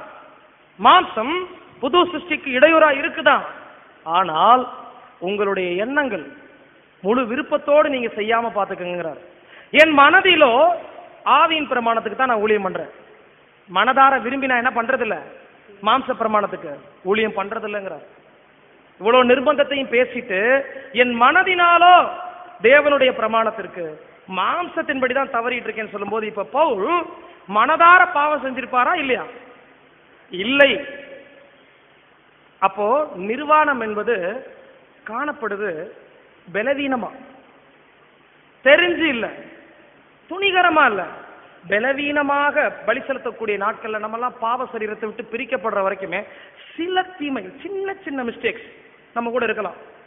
மாம்சம் புது சிருஷ்டிக்கு இடையூறா இருக்குதான். ஆனால் உங்களுடைய எண்ணங்கள் முழு விருப்பத்தோடு நீங்க செய்யாம பாத்துக்கங்கிறார் என் மனதிலோ ஆவியின் பிரமாணத்துக்கு தான் நான் ஊழியம் பண்றேன். மனதார விரும்பி நான் என்ன பண்றது இல்ல மாம்ச பிரமாணத்துக்கு ஊழியம் பண்றது இல்லைங்கிறார் இவ்வளவு நிர்பந்தத்தையும் பேசிட்டு என் மனதினாலோ தேவனுடைய பிரமாணத்திற்கு மாம்சத்தின்படி தான் தவறிட்டு இருக்கேன்னு சொல்லும்போது இப்ப பவுல் மனதார பாவம் செஞ்சிருப்பாரா இல்லையா? இல்லை. அப்போ நிர்வாணம் என்பது காணப்படுது பலவீனமா? தெரிஞ்சு இல்லை. துணிகரமா இல்லை. பலவீனமாக பலி செலுத்தக்கூடிய நாட்கள்ல நம்ம எல்லாம் பாவ சரீரத்தை விட்டு பிரிக்கப்படுற வரைக்குமே சில தீமைகள் சின்ன சின்ன மிஸ்டேக்ஸ் நம்ம கூட இருக்கலாம்.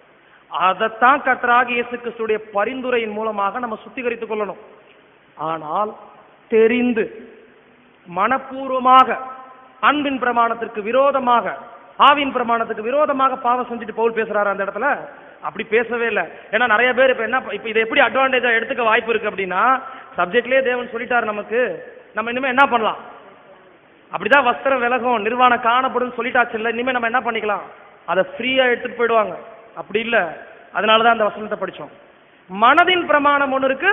அதைத்தான் கத்தராக இயேசு கிறிஸ்துடைய பரிந்துரையின் மூலமாக நம்ம சுத்திகரித்துக் கொள்ளணும். ஆனால் தெரிந்து மனப்பூர்வமாக அன்பின் பிரமாணத்திற்கு விரோதமாக ஆவின் பிரமாணத்துக்கு விரோதமாக பாவம் செஞ்சுட்டு பவுல் பேசுறாரு அந்த இடத்துல. அப்படி பேசவே இல்லை. ஏன்னா நிறைய பேர் இப்ப என்ன இப்ப இதை எப்படி அட்வான்டேஜா எடுத்துக்க வாய்ப்பு இருக்கு அப்படின்னா சப்ஜெக்ட்லயே தேவன் சொல்லிட்டாரு நமக்கு நம்ம இனிமே என்ன பண்ணலாம்? அப்படிதான் வஸ்திரம் விலகும் நிர்வாணம் காணப்படும் சொல்லிட்டாச்சு இல்ல இனிமே நம்ம என்ன பண்ணிக்கலாம்? அதை ஃப்ரீயா எடுத்துட்டு போயிடுவாங்க. அப்படி இல்லை. அதனாலதான் அந்த வசனத்தை படித்தோம் மனதின் பிரமாணம் ஒன்று இருக்கு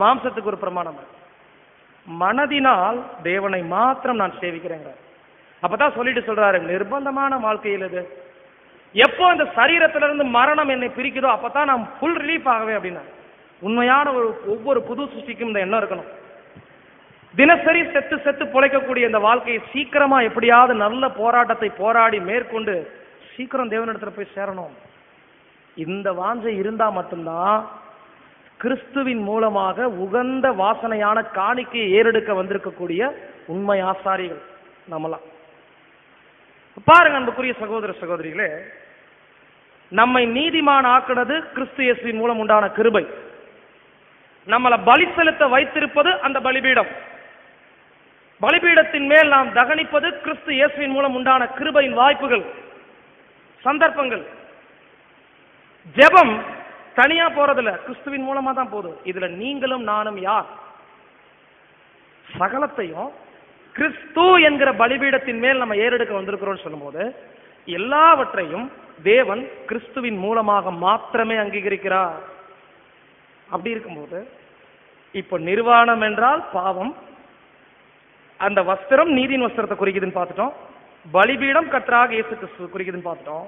மாம்சத்துக்கு ஒரு பிரமாணம் மனதினால் தேவனை மாத்திரம் நான் சேவிக்கிறேங்க அப்பதான் சொல்லிட்டு சொல்றாரு நிர்பந்தமான வாழ்க்கையில் இது. எப்போ இந்த சரீரத்திலிருந்து மரணம் என்னை பிரிக்குதோ அப்பதான் நான் ஃபுல் ரிலீஃப் ஆகவே அப்படின்னா. உண்மையான ஒரு ஒவ்வொரு புது சிருஷ்டிக்கும் இந்த எண்ணம் இருக்கணும். தினசரி செத்து செத்து பிழைக்கக்கூடிய இந்த வாழ்க்கையை சீக்கிரமா எப்படியாவது நல்ல போராட்டத்தை போராடி மேற்கொண்டு சீக்கிரம் தேவனிடத்துல போய் சேரணும். இந்த வாஞ்சை இருந்தா மட்டும்தான் கிறிஸ்துவின் மூலமாக உகந்த வாசனையான காணிக்கை ஏறெடுக்க வந்திருக்கக்கூடிய உண்மை ஆசாரிகள் நம்மளாம் பாருங்க அன்புக்குரிய சகோதர சகோதரிகளே நம்மை நீதிமான் ஆக்குனது கிறிஸ்து இயேசுவின் மூலம் உண்டான கிருபை. நம்மளை பலி செலுத்த வைத்திருப்பது அந்த பலிபீடம். பலிபீடத்தின் மேல் நாம் தகனிப்பது கிறிஸ்து இயேசுவின் மூலம் உண்டான கிருபையின் வாய்ப்புகள். சந்தர்ப்பங்கள். ஜெபம் தனியா போறதில்ல. கிறிஸ்துவின் மூலமா தான் போதும் இதுல நீங்களும் நானும் யார்? சகலத்தையும் கிறிஸ்து என்கிற பலிபீடத்தின் மேல் நம்ம ஏறெடுக்க வந்திருக்கிறோம்னு சொல்லும்போது எல்லாவற்றையும் தேவன் கிறிஸ்துவின் மூலமாக மாத்திரமே அங்கீகரிக்கிறார். அப்படி இருக்கும்போது இப்போ நிர்வாணம் என்றால் பாவம். அந்த வஸ்திரம் நீதியின் வஸ்திரத்தை குறிக்குதுன்னு பார்த்துட்டோம். பலிபீடம் கத்தராக இயேசு கிறிஸ்து குறிக்குதுன்னு பார்த்துட்டோம்.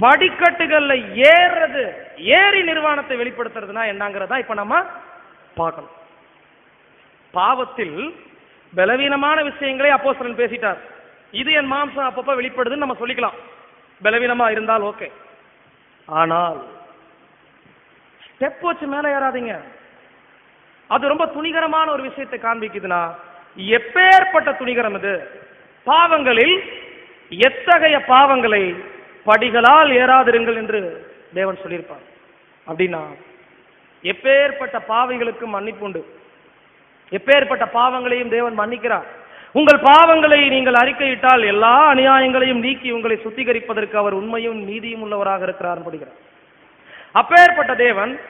படிக்கட்டுகள்ல ஏறுறது ஏறி நிர்வாணத்தை வெளிப்படுத்துறதுனா என்னங்கிறதா இப்ப நம்ம பார்க்கணும். பாவத்தில் பலவீனமான விஷயங்களை அப்போஸ்தலன் பேசிட்டார். இது என் மாம்சம் அப்பப்ப வெளிப்படுதுன்னு நம்ம சொல்லிக்கலாம். பலவீனமா இருந்தால் ஓகே. ஆனால் ஸ்டெப் வச்சு மேல ஏறாதீங்க. அது ரொம்ப துணிகரமான ஒரு விஷயத்தை காண்பிக்குதுன்னா எப்பேற்பட்ட துணிகரம் இது? பாவங்களில் எத்தகைய பாவங்களை படிகளால் ஏறாதிருங்கள் என்று தேவன் சொல்லியிருப்பார். அப்படின்னா எப்பேற்பட்ட பாவைகளுக்கும் மன்னிப்பு உண்டு. எப்பேற்பட்ட பாவங்களையும் தேவன் மன்னிக்கிறார். உங்கள் பாவங்களை நீங்கள் அறிக்கையிட்டால் எல்லா அநியாயங்களையும் நீக்கி உங்களை சுத்திகரிப்பதற்கு அவர் உண்மையும் நீதியும் உள்ளவராக இருக்கிறார் படுகிறார் அப்பேற்பட்ட தேவன்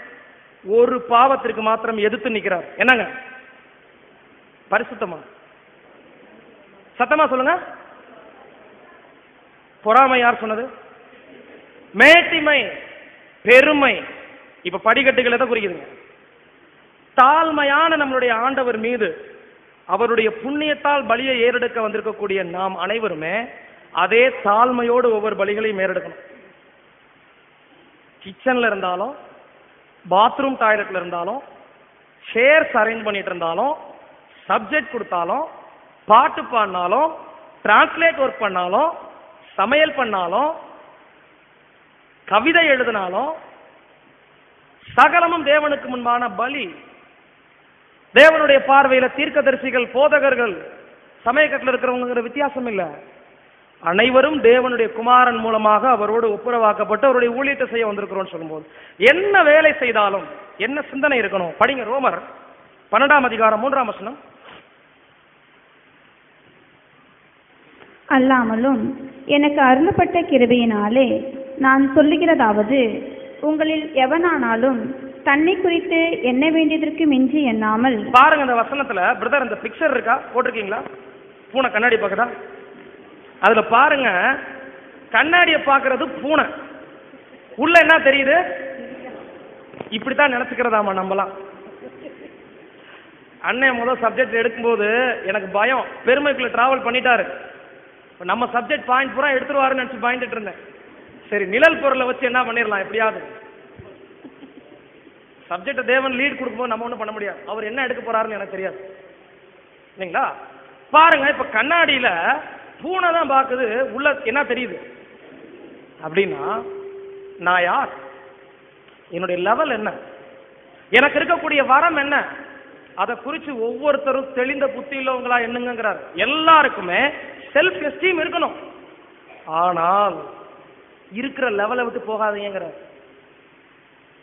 ஒரு பாவத்திற்கு மாத்திரம் எதிர்த்து நிற்கிறார். என்னங்க? பரிசுத்தமா சத்தமா சொல்லுங்க. பொறாமை யார் சொன்னது? மேட்டிமை பெருமை. இப்ப படிக்கட்டுகள் எதை குறிக்குதுங்க. தாழ்மையான நம்மளுடைய ஆண்டவர் மீது அவருடைய புண்ணியத்தால் பலியை ஏறெடுக்க வந்திருக்கக்கூடிய நாம் அனைவருமே அதே தாழ்மையோடு ஒவ்வொரு பலிகளையும் ஏறெடுக்கணும். கிச்சன்ல இருந்தாலும் பாத்ரூம் டாய்லெட்ல இருந்தாலும் ஷேர்ஸ் அரேஞ்ச் பண்ணிட்டு இருந்தாலும் சப்ஜெக்ட் கொடுத்தாலும் பாட்டு பாடினாலும் டிரான்ஸ்லேட் ஒர்க் பண்ணாலும் சமையல் பண்ணாலும் கவிதை எழுதினாலும் சகலமும் தேவனுக்கு முன்பான பலி. தேவனுடைய பார்வையில தீர்க்கதரிசிகள் போதகர்கள் சமயக்கட்டில் இருக்கிறவங்கிற வித்தியாசம் இல்லை. அனைவரும் தேவனுடைய குமாரன் மூலமாக அவரோடு ஒப்புரவாக்கப்பட்டு அவருடைய ஊழியத்தை செய்ய வந்திருக்கிறோம்னு சொல்லும்போது என்ன வேலை செய்தாலும் என்ன சிந்தனை இருக்கணும்? படிங்க ரோமர் பன்னெண்டாம் அதிகாரம் மூன்றாம் வசனம். அல்லாமலும் எனக்கு அருளப்பட்ட கிருபையினாலே நான் சொல்லுகிறதாவது உங்களில் எவனானாலும் தன்னை குறித்து எண்ண வேண்டியதற்கு மிஞ்சி எண்ணாமல் பாருங்க அந்த வசனத்துல பிரதர் இந்த பிக்சர் இருக்கா? போட்டிருக்கீங்களா? பூனை கண்ணாடி பார்க்குதா? அதுல பாருங்க கண்ணாடியை பார்க்கறது பூனை. உள்ள என்ன தெரியுது? இப்படித்தான் நினைச்சுக்கிறதாமா நம்மலாம். அண்ணன் முதல் சப்ஜெக்ட் எடுக்கும்போது எனக்கு பயம். பெருமைக்குள்ள டிராவல் பண்ணிட்டாரு. நம்ம சப்ஜெக்ட் பாயிண்ட் பூரா எடுத்துருவாருன்னு நினைச்சு பயந்துட்டு இருந்தேன். சரி நிழல் பொருளை வச்சு என்ன பண்ணிடலாம் எப்படியாவது. சப்ஜெக்ட் தேவன் லீட் கொடுக்கும்போது நம்ம ஒன்றும் பண்ண முடியாது. அவர் என்ன எடுக்க போறாருன்னு எனக்கு தெரியாது. இல்லைங்களா? பாருங்க இப்ப கண்ணாடியில பூனை தான் பாக்குது. உள்ள என்ன தெரியுது? அப்படின்னா நான் யார்? என்னுடைய லெவல் என்ன? எனக்கு இருக்கக்கூடிய வரம் என்ன? அதை குறித்து ஒவ்வொருத்தரும் தெளிந்த புத்தி உள்ளவங்களா என்னங்கிறார் எல்லாருக்குமே செல்ஃப் எஸ்டீம் இருக்கணும். ஆனால் இருக்கிற லெவலை விட்டு போகாதீங்கிற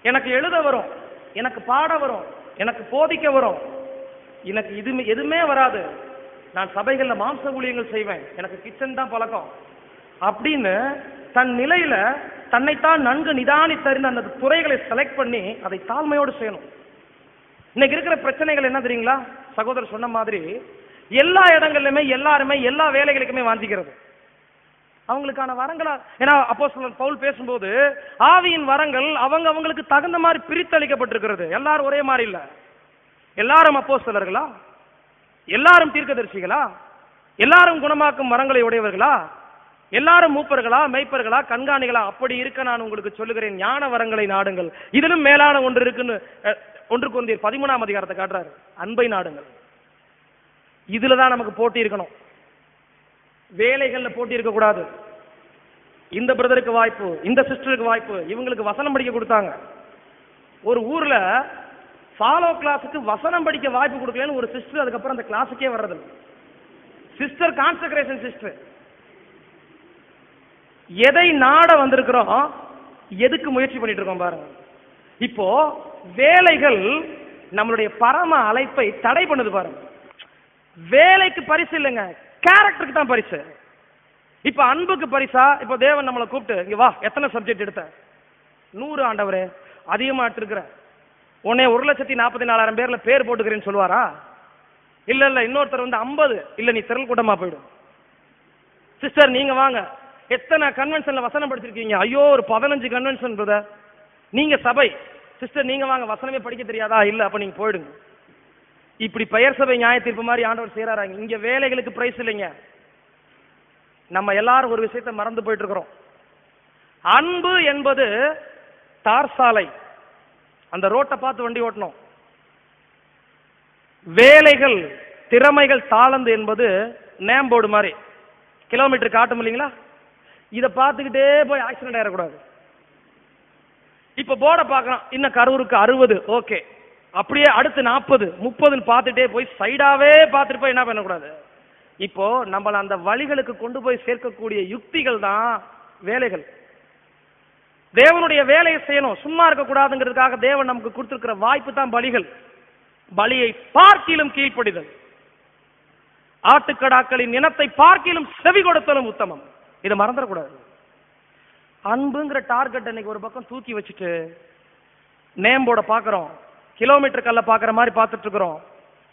எனக்கு எழுத வரும் எனக்கு பாட வரும் எனக்கு போதிக்க வரும். எனக்கு இது எதுவுமே வராது. நான் சபைகளில் மாம்ச ஊழியங்கள் செய்வேன். எனக்கு கிச்சன் தான் பழக்கம். அப்படின்னு தன் நிலையில தன்னைத்தான் நன்கு நிதானித்தறிந்து அந்த துறைகளை செலக்ட் பண்ணி அதை தாழ்மையோடு செய்யணும். இன்னைக்கு இருக்கிற பிரச்சனைகள் என்ன தெரியுங்களா? சகோதரர் சொன்ன மாதிரி எல்லா இடங்கள்லுமே எல்லாருமே எல்லா வேலைகளுக்குமே வாஞ்சிக்கிறது. அவங்களுக்கான வரங்களா ஏன்னா அப்போ பவுல் பேசும்போது ஆவியின் வரங்கள் அவங்க அவங்களுக்கு தகுந்த மாதிரி பிரித்தளிக்கப்பட்டிருக்கிறது. எல்லாரும் ஒரே மாதிரி இல்லை. எல்லாரும் அப்போ சிலர்களா எல்லாரும் தீர்க்கதரிசிகளா? எல்லாரும் குணமாக்கும் வரங்களை உடையவர்களா? எல்லாரும் மூப்பர்களா மெய்ப்பர்களா கண்காணிகளா? அப்படி இருக்க நான் உங்களுக்கு சொல்லுகிறேன். ஞான வரங்களை நாடுங்கள். இதிலும் மேலான ஒன்று இருக்குன்னு ஒன்று கொண்டீர் பதிமூணாம் அதிகாரத்தை காட்டுறாரு. அன்பை நாடுங்கள். இதுல தான் நமக்கு போட்டி இருக்கணும். வேலைகள்ல போட்டி இருக்கக்கூடாது இந்த பிரதருக்கு வாய்ப்பு இந்த சிஸ்டருக்கு வாய்ப்பு இவங்களுக்கு வசனம் படிக்க கொடுத்தாங்க. ஒரு ஊர்ல ஃபாலோ கிளாஸுக்கு வசனம் படிக்க வாய்ப்பு கொடுக்கலன்னு ஒரு சிஸ்டர் அதுக்கப்புறம் அந்த கிளாஸுக்கே வர்றது சிஸ்டர் கான்சன்ட்ரேஷன் சிஸ்டர் எதை நாட வந்திருக்கிறோம் எதுக்கு முயற்சி பண்ணிட்டு இருக்கோம் பாருங்க. இப்போ வேலைகள் நம்மளுடைய பரம அழைப்பை தடை பண்ணுது பாருங்க. வேலைக்கு பரிசு இல்லைங்க. கேரக்டருக்கு தான் பரிசு. இப்ப அன்புக்கு பரிசா? இப்ப தேவன் நம்மளை கூப்பிட்டு இங்க வா எத்தனை சப்ஜெக்ட் எடுத்த? நூறு ஆண்டவரே அதிகமா எடுத்திருக்கிற. உன்னே ஒரு லட்சத்தி நாற்பத்தி நாலாயிரம் பேர்ல பேர் போட்டுக்கிறேன்னு சொல்லுவாரா? இல்ல இல்ல இன்னொருத்தர் வந்து ஐம்பது. இல்ல நீ திரள் கூட்டமா போயிடும் சிஸ்டர் நீங்க வாங்க. எத்தனை கன்வென்ஷன்ல வசனம் படிச்சிருக்கீங்க? ஐயோ ஒரு பதினஞ்சு கன்வென்ஷன் பிரதர் நீங்க சபை. சிஸ்டர் நீங்க வாங்க. வசனமே படிக்க தெரியாதா? இல்ல அப்ப நீங்க போயிடுங்க. இப்படி பெயர் சபை நியாய தீர்ப்பு மாதிரி ஆண்டவர் செய்யறாங்க இங்க வேலைகளுக்கு பிரைஸ் இல்லைங்க. நம்ம எல்லாரும் ஒரு விஷயத்தை மறந்து போயிட்டு இருக்கிறோம் அன்பு என்பது தார் சாலை. அந்த ரோட்டை பார்த்து வண்டி ஓட்டணும். வேலைகள் திறமைகள் தாளந்து என்பது நேம் போர்டு மாதிரி. கிலோமீட்டர் காட்டும் இல்லைங்களா? இதை பார்த்துக்கிட்டே போய் ஆக்சிடென்ட் ஆயிடக்கூடாது. இப்போ போர்டை பார்க்கலாம் இன்னும் கரூருக்கு அறுபது. ஓகே. அப்படியே அடுத்து நாற்பது முப்பதுன்னு பார்த்துட்டே போய் சைடாவே பார்த்துட்டு போய் என்ன பண்ணக்கூடாது? இப்போ நம்மளை அந்த வழிகளுக்கு கொண்டு போய் சேர்க்கக்கூடிய யுக்திகள் தான் வேலைகள். தேவனுடைய வேலையை செய்யணும். சும்மா இருக்கக்கூடாதுங்கிறதுக்காக தேவன் நமக்கு கொடுத்திருக்கிற வாய்ப்பு தான் பலிகள். பலியை பார்க்கிலும் கீழ்ப்படிதல். ஆட்டுக்கடாக்களின் இனத்தை பார்க்கிலும் செவி கொடுத்தலும் உத்தமம். இதை மறந்துடக்கூடாது. அன்புங்கிற டார்கெட் இன்னைக்கு ஒரு பக்கம் தூக்கி வச்சுட்டு நேம்போட போர்டை பார்க்குறோம். கிலோமீட்டர் கல்ல பார்க்குற மாதிரி பார்த்துட்டு இருக்கிறோம்.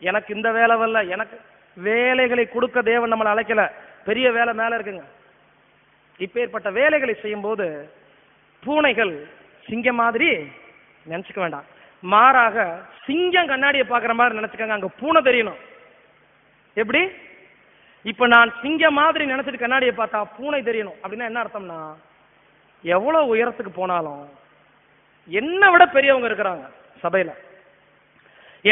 எனக்கு இந்த வேலை வரல. எனக்கு வேலைகளை கொடுக்க தேவன் நம்மளை அழைக்கல. பெரிய வேலை மேல இருக்குங்க. இப்பேற்பட்ட வேலைகளை செய்யும் போது பூனைகள் சிங்கம் மாதிரி நினைச்சுக்க வேண்டாம். மாறாக சிங்கம் கண்ணாடியை பார்க்குற மாதிரி நினைச்சுக்கங்க. அங்க பூனை தெரியணும். எப்படி? இப்ப நான் சிங்கம் மாதிரி நினைச்சிட்டு கண்ணாடியை பார்த்தா பூனை தெரியணும். அப்படின்னா என்ன அர்த்தம்னா எவ்வளவு உயரத்துக்கு போனாலும் என்னை விட பெரியவங்க இருக்கிறாங்க சபையில.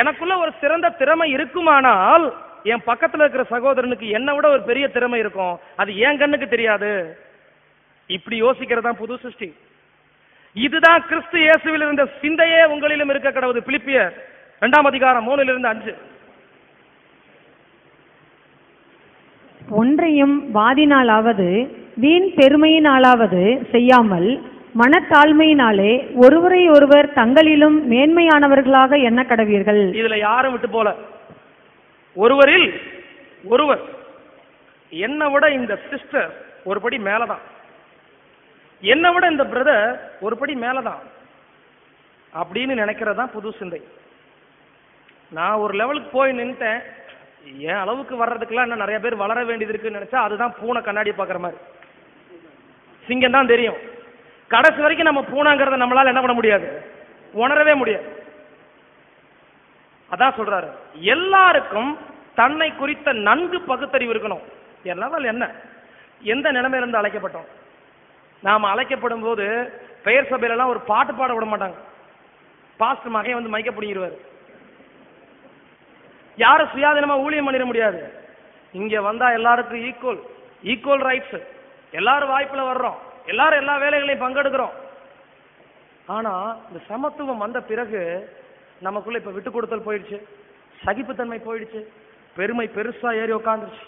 எனக்குள்ள ஒரு சிறந்த திறமை இருக்குமானால் என் பக்கத்துல இருக்கிற சகோதரனுக்கு என்னை விட ஒரு பெரிய திறமை இருக்கும். அது என் கண்ணுக்கு தெரியாது. இப்படி யோசிக்கிறது தான் புது சிருஷ்டி. இதுதான் கிறிஸ்து இயேசுவில் இருந்த சிந்தையே உங்களிலும் இருக்க கடவுது. பிலிப்பியர் இரண்டாம் அதிகாரம் மூணுல இருந்து அஞ்சு. ஒன்றையும் வாதினாலாவது வீண் பெருமையினாலாவது செய்யாமல் மனத்தாழ்மையினாலே ஒருவரை ஒருவர் தங்களிலும் மேன்மையானவர்களாக எண்ண கடவீர்கள் இதுல யாரும் விட்டு போல. ஒருவரில் ஒருவர் என்னை விட இந்த சிஸ்டர் ஒரு படி மேலதான். என்னை விட இந்த பிரதர் ஒரு படி மேலதான். அப்படின்னு நினைக்கிறது தான் புது சிந்தை. நான் ஒரு லெவலுக்கு போய் நின்ட்டேன் என் அளவுக்கு வர்றதுக்கெல்லாம் இன்னும் நிறைய பேர் வளர வேண்டியது இருக்குன்னு நினைச்சா அதுதான் பூனை கண்ணாடி பார்க்குற மாதிரி. சிங்கம் தான் தெரியும். கடைசி வரைக்கும் நம்ம பூனாங்கிறத நம்மளால என்ன பண்ண முடியாது? உணரவே முடியாது. அதான் சொல்றாரு. எல்லாருக்கும் தன்னை குறித்த நன்கு பகுத்தறிவு இருக்கணும். என் என்ன? எந்த நிலைமையிலிருந்து அழைக்கப்பட்டோம்? நாம் அழைக்கப்படும் போது பெயர் சபையிலலாம் ஒரு பாட்டு பாட விட மாட்டாங்க. பாஸ்டர் மகன் வந்து மைக்க பிடிங்கிடுவார் யாரும் சுயாதீனமா ஊழியம் பண்ணிட முடியாது. இங்க வந்தா எல்லாருக்கும் ஈக்குவல் ஈக்குவல் ரைட்ஸ் எல்லாரும் வாய்ப்புல வர்றோம். எல்லாரும் எல்லா வேலைகளையும் பங்கெடுக்கிறோம். ஆனா இந்த சமத்துவம் வந்த பிறகு நமக்குள்ள இப்ப விட்டு கொடுத்தல் போயிடுச்சு. சகிப்புத்தன்மை போயிடுச்சு. பெருமை பெருசா ஏறி உட்காந்துருச்சு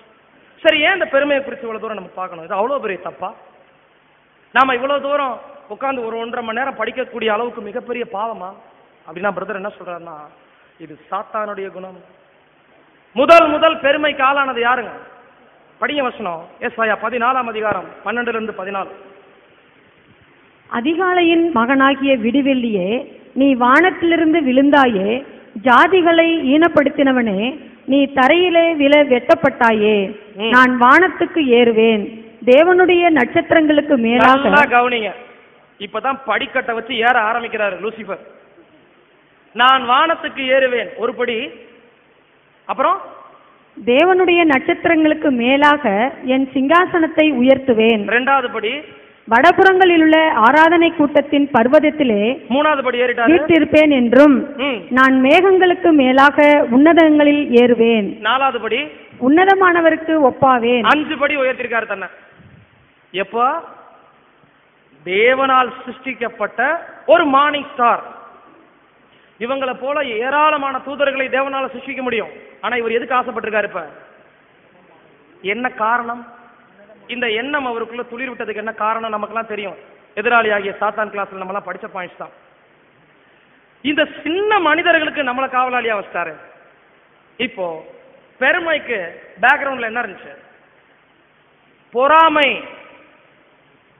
சரி ஏன் இந்த பெருமையை குறித்து இவ்வளவு தூரம் நம்ம பார்க்கணும்? இது அவ்வளவு பெரிய தப்பா? நாம இவ்வளவு தூரம் உட்காந்து ஒரு ஒன்றரை மணி நேரம் படிக்கக்கூடிய அளவுக்கு மிகப்பெரிய பாவமா? அப்படின்னா பிரதர் என்ன சொல்றாருன்னா இது சாத்தானுடைய குணம். முதல் முதல் பெருமை காலானது யாருங்க? படிங்க வசனம். எஸ் ஐயா பதினாலாம் அதிகாரம் பன்னெண்டுல இருந்து பதினாலு. அதிகாலையின் மகனாகிய விடிவெள்ளியே நீ வானத்திலிருந்து விழுந்தாயே ஜாதிகளை ஈனப்படுத்தினவனே நீ தரையிலே விழ வெட்டப்பட்டாயே. நான் வானத்துக்கு ஏறுவேன். தேவனுடைய நட்சத்திரங்களுக்கு மேலாக கவனிங்க. இப்பதான் படிக்கட்டை வச்சு ஏற ஆரம்பிக்கிறாரு லூசிபர் நான் வானத்துக்கு ஏறுவேன் ஒரு படி. அப்புறம்? தேவனுடைய நட்சத்திரங்களுக்கு மேலாக என் சிங்காசனத்தை உயர்த்துவேன். ரெண்டாவது படி வடபுறங்களில் உள்ள ஆராதனை கூட்டத்தின் பர்வதத்திலே மூணாவது படி ஏறிட்டாரு. வீற்றிருப்பேன் என்றும் நான் மேகங்களுக்கு மேலாக உன்னதங்களில் ஏறுவேன். நாலாவது படி. உன்னதமானவருக்கு ஒப்பாவேன். அஞ்சு படி உயர்த்திருக்காரு தன்னை. எப்போ? தேவனால் சிருஷ்டிக்கப்பட்ட ஒரு மார்னிங் ஸ்டார். இவங்களை போல ஏராளமான தூதர்களை தேவனால சிருஷ்டிக்க முடியும். ஆனா இவர் எதுக்கு ஆசைப்பட்டிருக்காரு இப்ப? என்ன காரணம்? இந்த எண்ணம் அவருக்குள்ள துளிர் விட்டதுக்கு என்ன காரணம் நமக்கெல்லாம் தெரியும். எதிராளி ஆகிய சாத்தான் கிளாஸ்ல நம்ம எல்லாம் படிச்ச பாயிண்ட்ஸ் தான். இந்த சின்ன மனிதர்களுக்கு நம்மளை காவலாளியா வச்சிட்டாரு. இப்போ பெருமைக்கு பேக்ரவுண்ட்ல என்ன இருந்துச்சு? பொறாமை.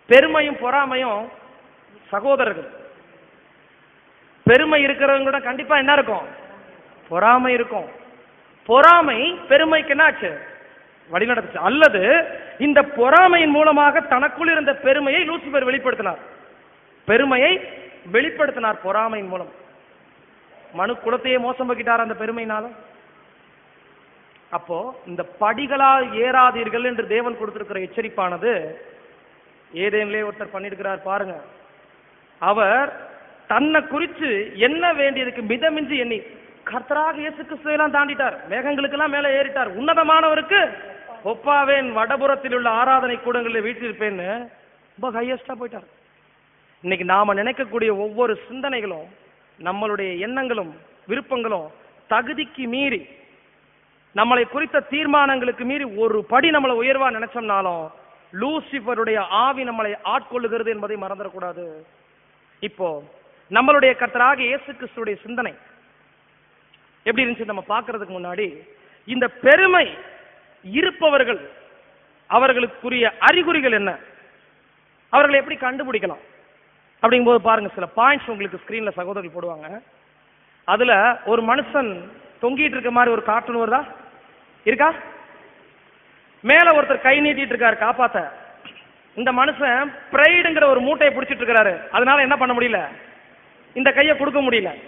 பெருமையும் பொறாமையும் சகோதரர்கள். பெருமை இருக்கிறவங்க கூட கண்டிப்பா என்ன இருக்கும்? பொறாமை இருக்கும். பொறாமை பெருமைக்கு என்னாச்சு வழிநடத்துச்சு. அல்லது இந்த பொறாமையின் மூலமாக தனக்குள் இருந்த பெருமையை லூசிபர் வெளிப்படுத்தினார். பெருமையை வெளிப்படுத்தினார் பொறாமையின் மூலம். மனு குலத்தையே மோசம் பக்கிட்டார் அந்த பெருமையினால. அப்போ இந்த படிகளால் ஏறாதீர்கள் என்று தேவன் கொடுத்திருக்கிற எச்சரிப்பானது ஏதேனிலே ஒருத்தர் பண்ணியிருக்கிறார் பாருங்க. அவர் தன்னை குறித்து என்ன வேண்டியதுக்கு மிதமின்றி எண்ணி கர்த்தராக இயேசு கிறிஸ்துவெல்லாம் தாண்டிட்டார். மேகங்களுக்கெல்லாம் மேலே ஏறிட்டார். உன்னதமானவருக்கு ஒப்பாவேன் வடபுறத்தில் உள்ள ஆராதனை கூடங்களில் வீட்டிருப்பேன்னு ரொம்ப ஹையஸ்டா போயிட்டார். இன்னைக்கு நாம நினைக்கக்கூடிய ஒவ்வொரு சிந்தனைகளும் நம்மளுடைய எண்ணங்களும் விருப்பங்களும் தகுதிக்கு மீறி நம்மளை குறித்த தீர்மானங்களுக்கு மீறி ஒரு படி நம்மளை உயர்வா நினைச்சோம்னாலும் லூசிபருடைய ஆவி நம்மளை ஆட்கொள்ளுகிறது என்பதை மறந்துடக்கூடாது. இப்போ நம்மளுடைய கர்த்தராக இயேசு கிறிஸ்துடைய சிந்தனை. எப்படி இருந்துச்சு நம்ம பார்க்கறதுக்கு முன்னாடி? இந்த பெருமை இருப்பவர்கள் அவர்களுக்குரிய அறிகுறிகள் என்ன? அவர்களை எப்படி கண்டுபிடிக்கலாம்? அப்படிங்கும்போது பாருங்க சில பாயிண்ட்ஸ் உங்களுக்கு ஸ்கிரீன்ல சகோதரி போடுவாங்க. அதுல ஒரு மனுஷன் தொங்கிட்டு இருக்க மாதிரி ஒரு கார்ட்டூன் வருதா? இருக்கா? மேல ஒருத்தர் கை நீட்டிட்டு இருக்காரு காப்பாத்த. இந்த மனுஷன் பிரைடுங்கிற ஒரு மூட்டையை பிடிச்சிட்டு இருக்கிறாரு அதனால என்ன பண்ண முடியல? இந்த கையை கொடுக்க முடியல.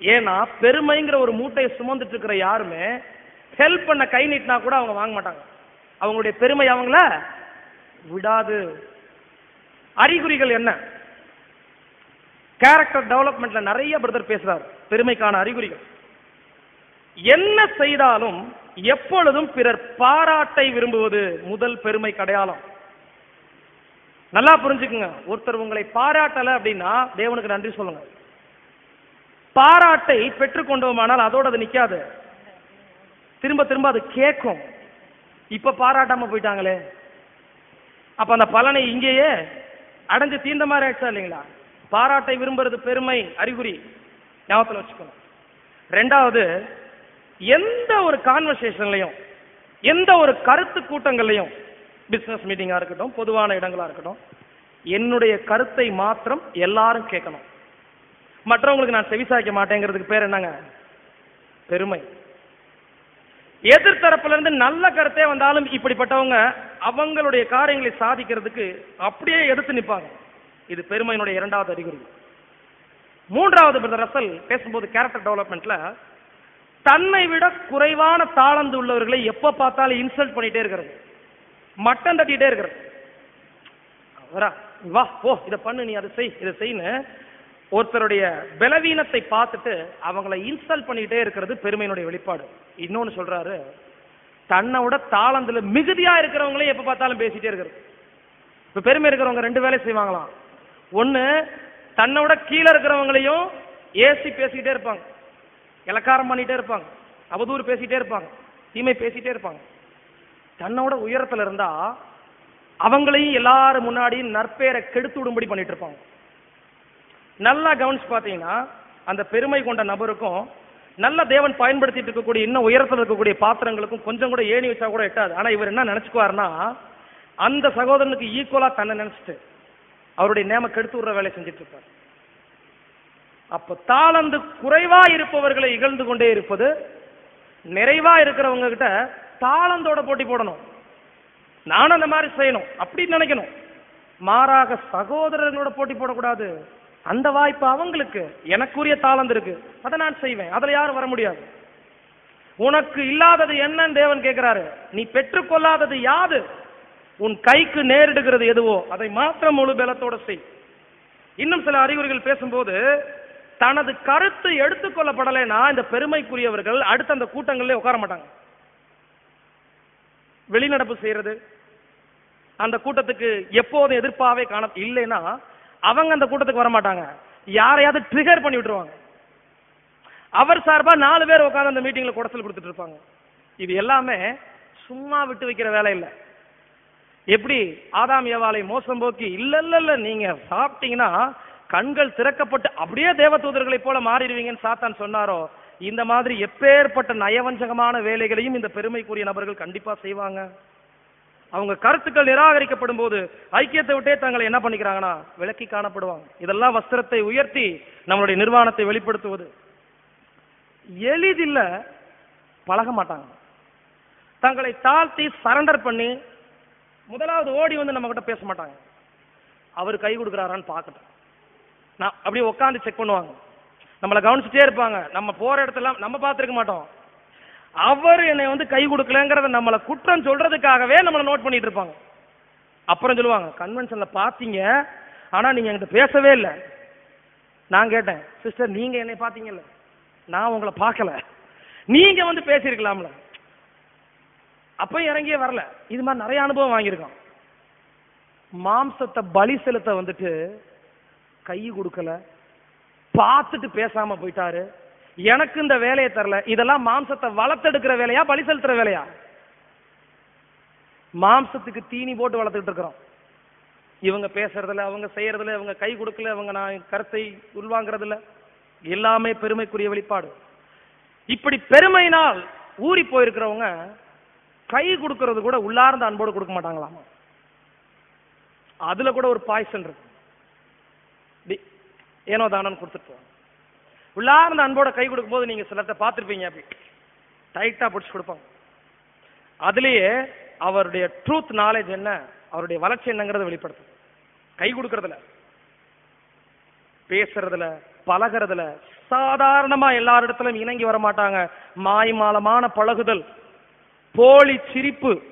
ஏன்னா பெருமைங்கிற ஒரு மூட்டையை சுமந்துட்டு இருக்கிற யாருமே ஹெல்ப் பண்ண கை நீட்டினா கூட அவங்க வாங்க மாட்டாங்க. அவங்களுடைய பெருமை அவங்கள விடாது. அறிகுறிகள் என்ன? கேரக்டர் டெவலப்மெண்ட்ல நிறைய பிரதர் பேசுறாரு. பெருமைக்கான அறிகுறிகள். என்ன செய்தாலும் எப்பொழுதும் பிறர் பாராட்டை விரும்புவது முதல் பெருமை அடையாளம் நல்லா புரிஞ்சுக்குங்க. ஒருத்தர் உங்களை பாராட்டல அப்படின்னா தேவனுக்கு நன்றி சொல்லுங்க. பாராட்டை பெற்றுக்கொண்டோமானால் அதோட அது நிக்காது. திரும்ப திரும்ப அது கேட்கும். இப்ப பாராட்டாம போயிட்டாங்களே. அப்ப அந்த பலனை இங்கேயே அடைஞ்சு தீர்ந்த மாதிரி ஆயிடுச்சா இல்லைங்களா? பாராட்டை விரும்புறது பெருமை அறிகுறி ஞாபகத்தில் வச்சுக்கணும். ரெண்டாவது எந்த ஒரு கான்வர்சேஷன்லையும் எந்த ஒரு கருத்து கூட்டங்கள்லையும் பிஸ்னஸ் மீட்டிங்காக இருக்கட்டும் பொதுவான இடங்களாக இருக்கட்டும் என்னுடைய கருத்தை மாத்திரம் எல்லாரும் கேட்கணும். மற்றவங்களுக்கு நான் செவிசாய்க்க மாட்டேங்கிறதுக்கு பேர் என்னங்க? பெருமை. எதிர்த்தரப்புல இருந்து நல்ல கருத்தே வந்தாலும் இப்படிப்பட்டவங்க அவங்களுடைய காரியங்களை சாதிக்கிறதுக்கு அப்படியே எடுத்து நிப்பாங்க. இது பெருமையினுடைய இரண்டாவது அறிகுறி. மூன்றாவது பிரதர் ரசல் பேசும்போது கேரக்டர் டெவலப்மெண்ட்ல தன்னை விட குறைவான தாளந்து உள்ளவர்களை எப்ப பார்த்தாலும் இன்சல்ட் பண்ணிட்டே இருக்கிறது. மட்டம் தட்டிட்டே இருக்கிறது. வரா வா போ இதை பண்ணு நீ அதை செய் இதை செய்ன்னு ஒருத்தருடைய பலவீனத்தை பார்த்துட்டு அவங்கள இன்ஸ்டால் பண்ணிட்டே இருக்கிறது பெருமையினுடைய வெளிப்பாடு. இன்னொன்னு சொல்றாரு தன்னோட தாளந்துல மிகுதியா இருக்கிறவங்களே எப்ப பார்த்தாலும் பேசிட்டே இருக்கிறது. இப்ப பெருமை இருக்கிறவங்க ரெண்டு வேலை செய்வாங்களாம். ஒண்ணு தன்னோட கீழே இருக்கிறவங்களையும் ஏசி பேசிக்கிட்டே இருப்பாங்க. இலக்காரம் பண்ணிட்டே இருப்பாங்க. அவதூறு பேசிட்டே இருப்பாங்க. தீமை பேசிட்டே இருப்பாங்க. தன்னோட உயரத்துல இருந்தா அவங்களையும் எல்லாரும் முன்னாடியும் நற்பெயரை கெடுத்து விடும்படி பண்ணிட்டு இருப்பாங்க. நல்லா கவனிச்சு பார்த்தீங்கன்னா அந்த பெருமை கொண்ட நபருக்கும் நல்ல தேவன் பயன்படுத்திட்டு இருக்கக்கூடிய இன்னும் உயரத்தில் இருக்கக்கூடிய பாத்திரங்களுக்கும் கொஞ்சம் கூட ஏணி வச்சா கூட எட்டாது. ஆனால் இவர் என்ன நினச்சிக்குவார்னா அந்த சகோதரனுக்கு ஈக்குவலாக தன்னை நினச்சிட்டு அவருடைய நேம கெடுத்து விடுற வேலையை செஞ்சுட்டு இருப்பார். அப்போ தாளந்து குறைவா இருப்பவர்களை இகழ்ந்து கொண்டே இருப்பது நிறைவா இருக்கிறவங்க கிட்ட தாளந்தோட போட்டி போடணும். நானும் அந்த மாதிரி செய்யணும். அப்படின்னு நினைக்கணும். மாறாக சகோதரர்களோட போட்டி போடக்கூடாது. அந்த வாய்ப்பு அவங்களுக்கு எனக்குரிய தாளந்து இருக்கு. அதை நான் செய்வேன். அதுல யாரும் வர முடியாது. உனக்கு இல்லாதது என்னன்னு தேவன் கேட்கிறாரு. நீ பெற்றுக்கொள்ளாதது யாது? உன் கைக்கு நேரிடுகிறது எதுவோ? அதை மாத்திரம் முழு பலத்தோட செய். இன்னும் சில அறிகுறிகள் பேசும்போது தனது கருத்து எடுத்துக்கொள்ளப்படலைன்னா இந்த பெருமைக்குரியவர்கள் அடுத்த அந்த கூட்டங்களிலே உட்கார மாட்டாங்க. வெளிநடப்பு செய்யறது அந்த கூட்டத்துக்கு எப்போதும் எதிர்ப்பாவே காண இல்லைன்னா அவங்க அந்த கூட்டத்துக்கு வர மாட்டாங்க யாரையாவது ட்ரிகர் பண்ணி விட்டுருவாங்க. அவர் சார்பா நாலு பேர் உட்காந்து அந்த மீட்டிங்ல குடசல் கொடுத்துட்டு இருப்பாங்க. இது எல்லாமே சும்மா விட்டு வைக்கிற வேலை இல்லை. எப்படி? ஆதாம் ஏவாலை மோசம் போக்கி இல்ல இல்ல இல்ல நீங்க சாப்பிட்டீங்கன்னா கண்கள் திறக்கப்பட்டு அப்படியே தேவதூதர்களை போல மாறிடுவீங்கன்னு சாத்தான் சொன்னாரோ? இந்த மாதிரி எப்பேற்பட்ட நயவஞ்சகமான வேலைகளையும் இந்த பெருமைக்குரிய நபர்கள் கண்டிப்பா செய்வாங்க. அவங்க கருத்துக்கள் நிராகரிக்கப்படும் போது ஐக்கியத்தை விட்டே தங்களை என்ன பண்ணிக்கிறாங்கன்னா விலக்கி காணப்படுவாங்க. இதெல்லாம் வஸ்திரத்தை உயர்த்தி நம்மளுடைய நிர்வாணத்தை வெளிப்படுத்துவது. எளிதில் பழக மாட்டாங்க. தங்களை தாழ்த்தி சரண்டர் பண்ணி முதலாவது ஓடி வந்து நம்ம கிட்ட பேச மாட்டாங்க. அவர் கை கொடுக்குறாரான்னு பார்க்கட்டும். நான் அப்படியே உட்காந்து செக் பண்ணுவாங்க. நம்மளை கவனிச்சுட்டே இருப்பாங்க. நம்ம போற இடத்துல நம்ம பார்த்துருக்க மாட்டோம். அவர் என்னை வந்து கை கொடுக்கலங்கிறத நம்மளை குற்றம் சொல்றதுக்காகவே நம்மளை நோட் பண்ணிட்டு இருப்பாங்க. அப்புறம் சொல்லுவாங்க கன்வென்ஷன்ல பார்த்தீங்க ஆனா நீங்க என்கிட்ட பேசவே இல்லை. நான் கேட்டேன் சிஸ்டர் நீங்க என்னை பார்த்தீங்கல்ல? நான் உங்களை பார்க்கல. நீங்க வந்து பேசியிருக்கலாம்ல. அப்ப இறங்கியே வரல. இது மாதிரி நிறைய அனுபவம் வாங்கியிருக்கோம் மாம்சத்தை பலி செலுத்த வந்துட்டு கை கொடுக்கல. பார்த்துட்டு பேசாம போயிட்டாரு. எனக்கு இந்த வேலையை தரல. இதெல்லாம் மாம்சத்தை வளர்த்தெடுக்கிற வேலையா பலி செலுத்துற வேலையா? மாம்சத்துக்கு தீனி போட்டு வளர்த்துக்கிட்டு இருக்கிறோம். இவங்க பேசுறதுல அவங்க செய்யறதுல இவங்க கை கொடுக்கல அவங்க நான் கருத்தை உள்வாங்கிறதுல எல்லாமே பெருமைக்குரிய வெளிப்பாடு. இப்படி பெருமையினால் ஊறி போயிருக்கிறவங்க கை கொடுக்கறது கூட உள்ளார்ந்த அன்போடு கொடுக்க மாட்டாங்களாமா. அதுல கூட ஒரு பாய்சன் இருக்கு. டி- ஏனோ தானோன்னு கொடுத்துட்டு போவாங்க. உள்ளார்ந்த அன்போட கை கொடுக்கும்போது நீங்க சிலத்தை பார்த்திருப்பீங்க அப்படி. டைட்டா பிடிச்சு கொடுப்பாங்க. அதுலயே அவருடைய ட்ரூத் நாலேஜ் என்ன அவருடைய வளர்ச்சி என்னங்கிறத வெளிப்படுத்தும். கை கொடுக்கறதுல பேசுறதுல பழகுறதுல சாதாரணமா எல்லாரிடத்திலும் இணங்கி வர மாட்டாங்க மாய்மாலமான பழகுதல் போலி சிரிப்பு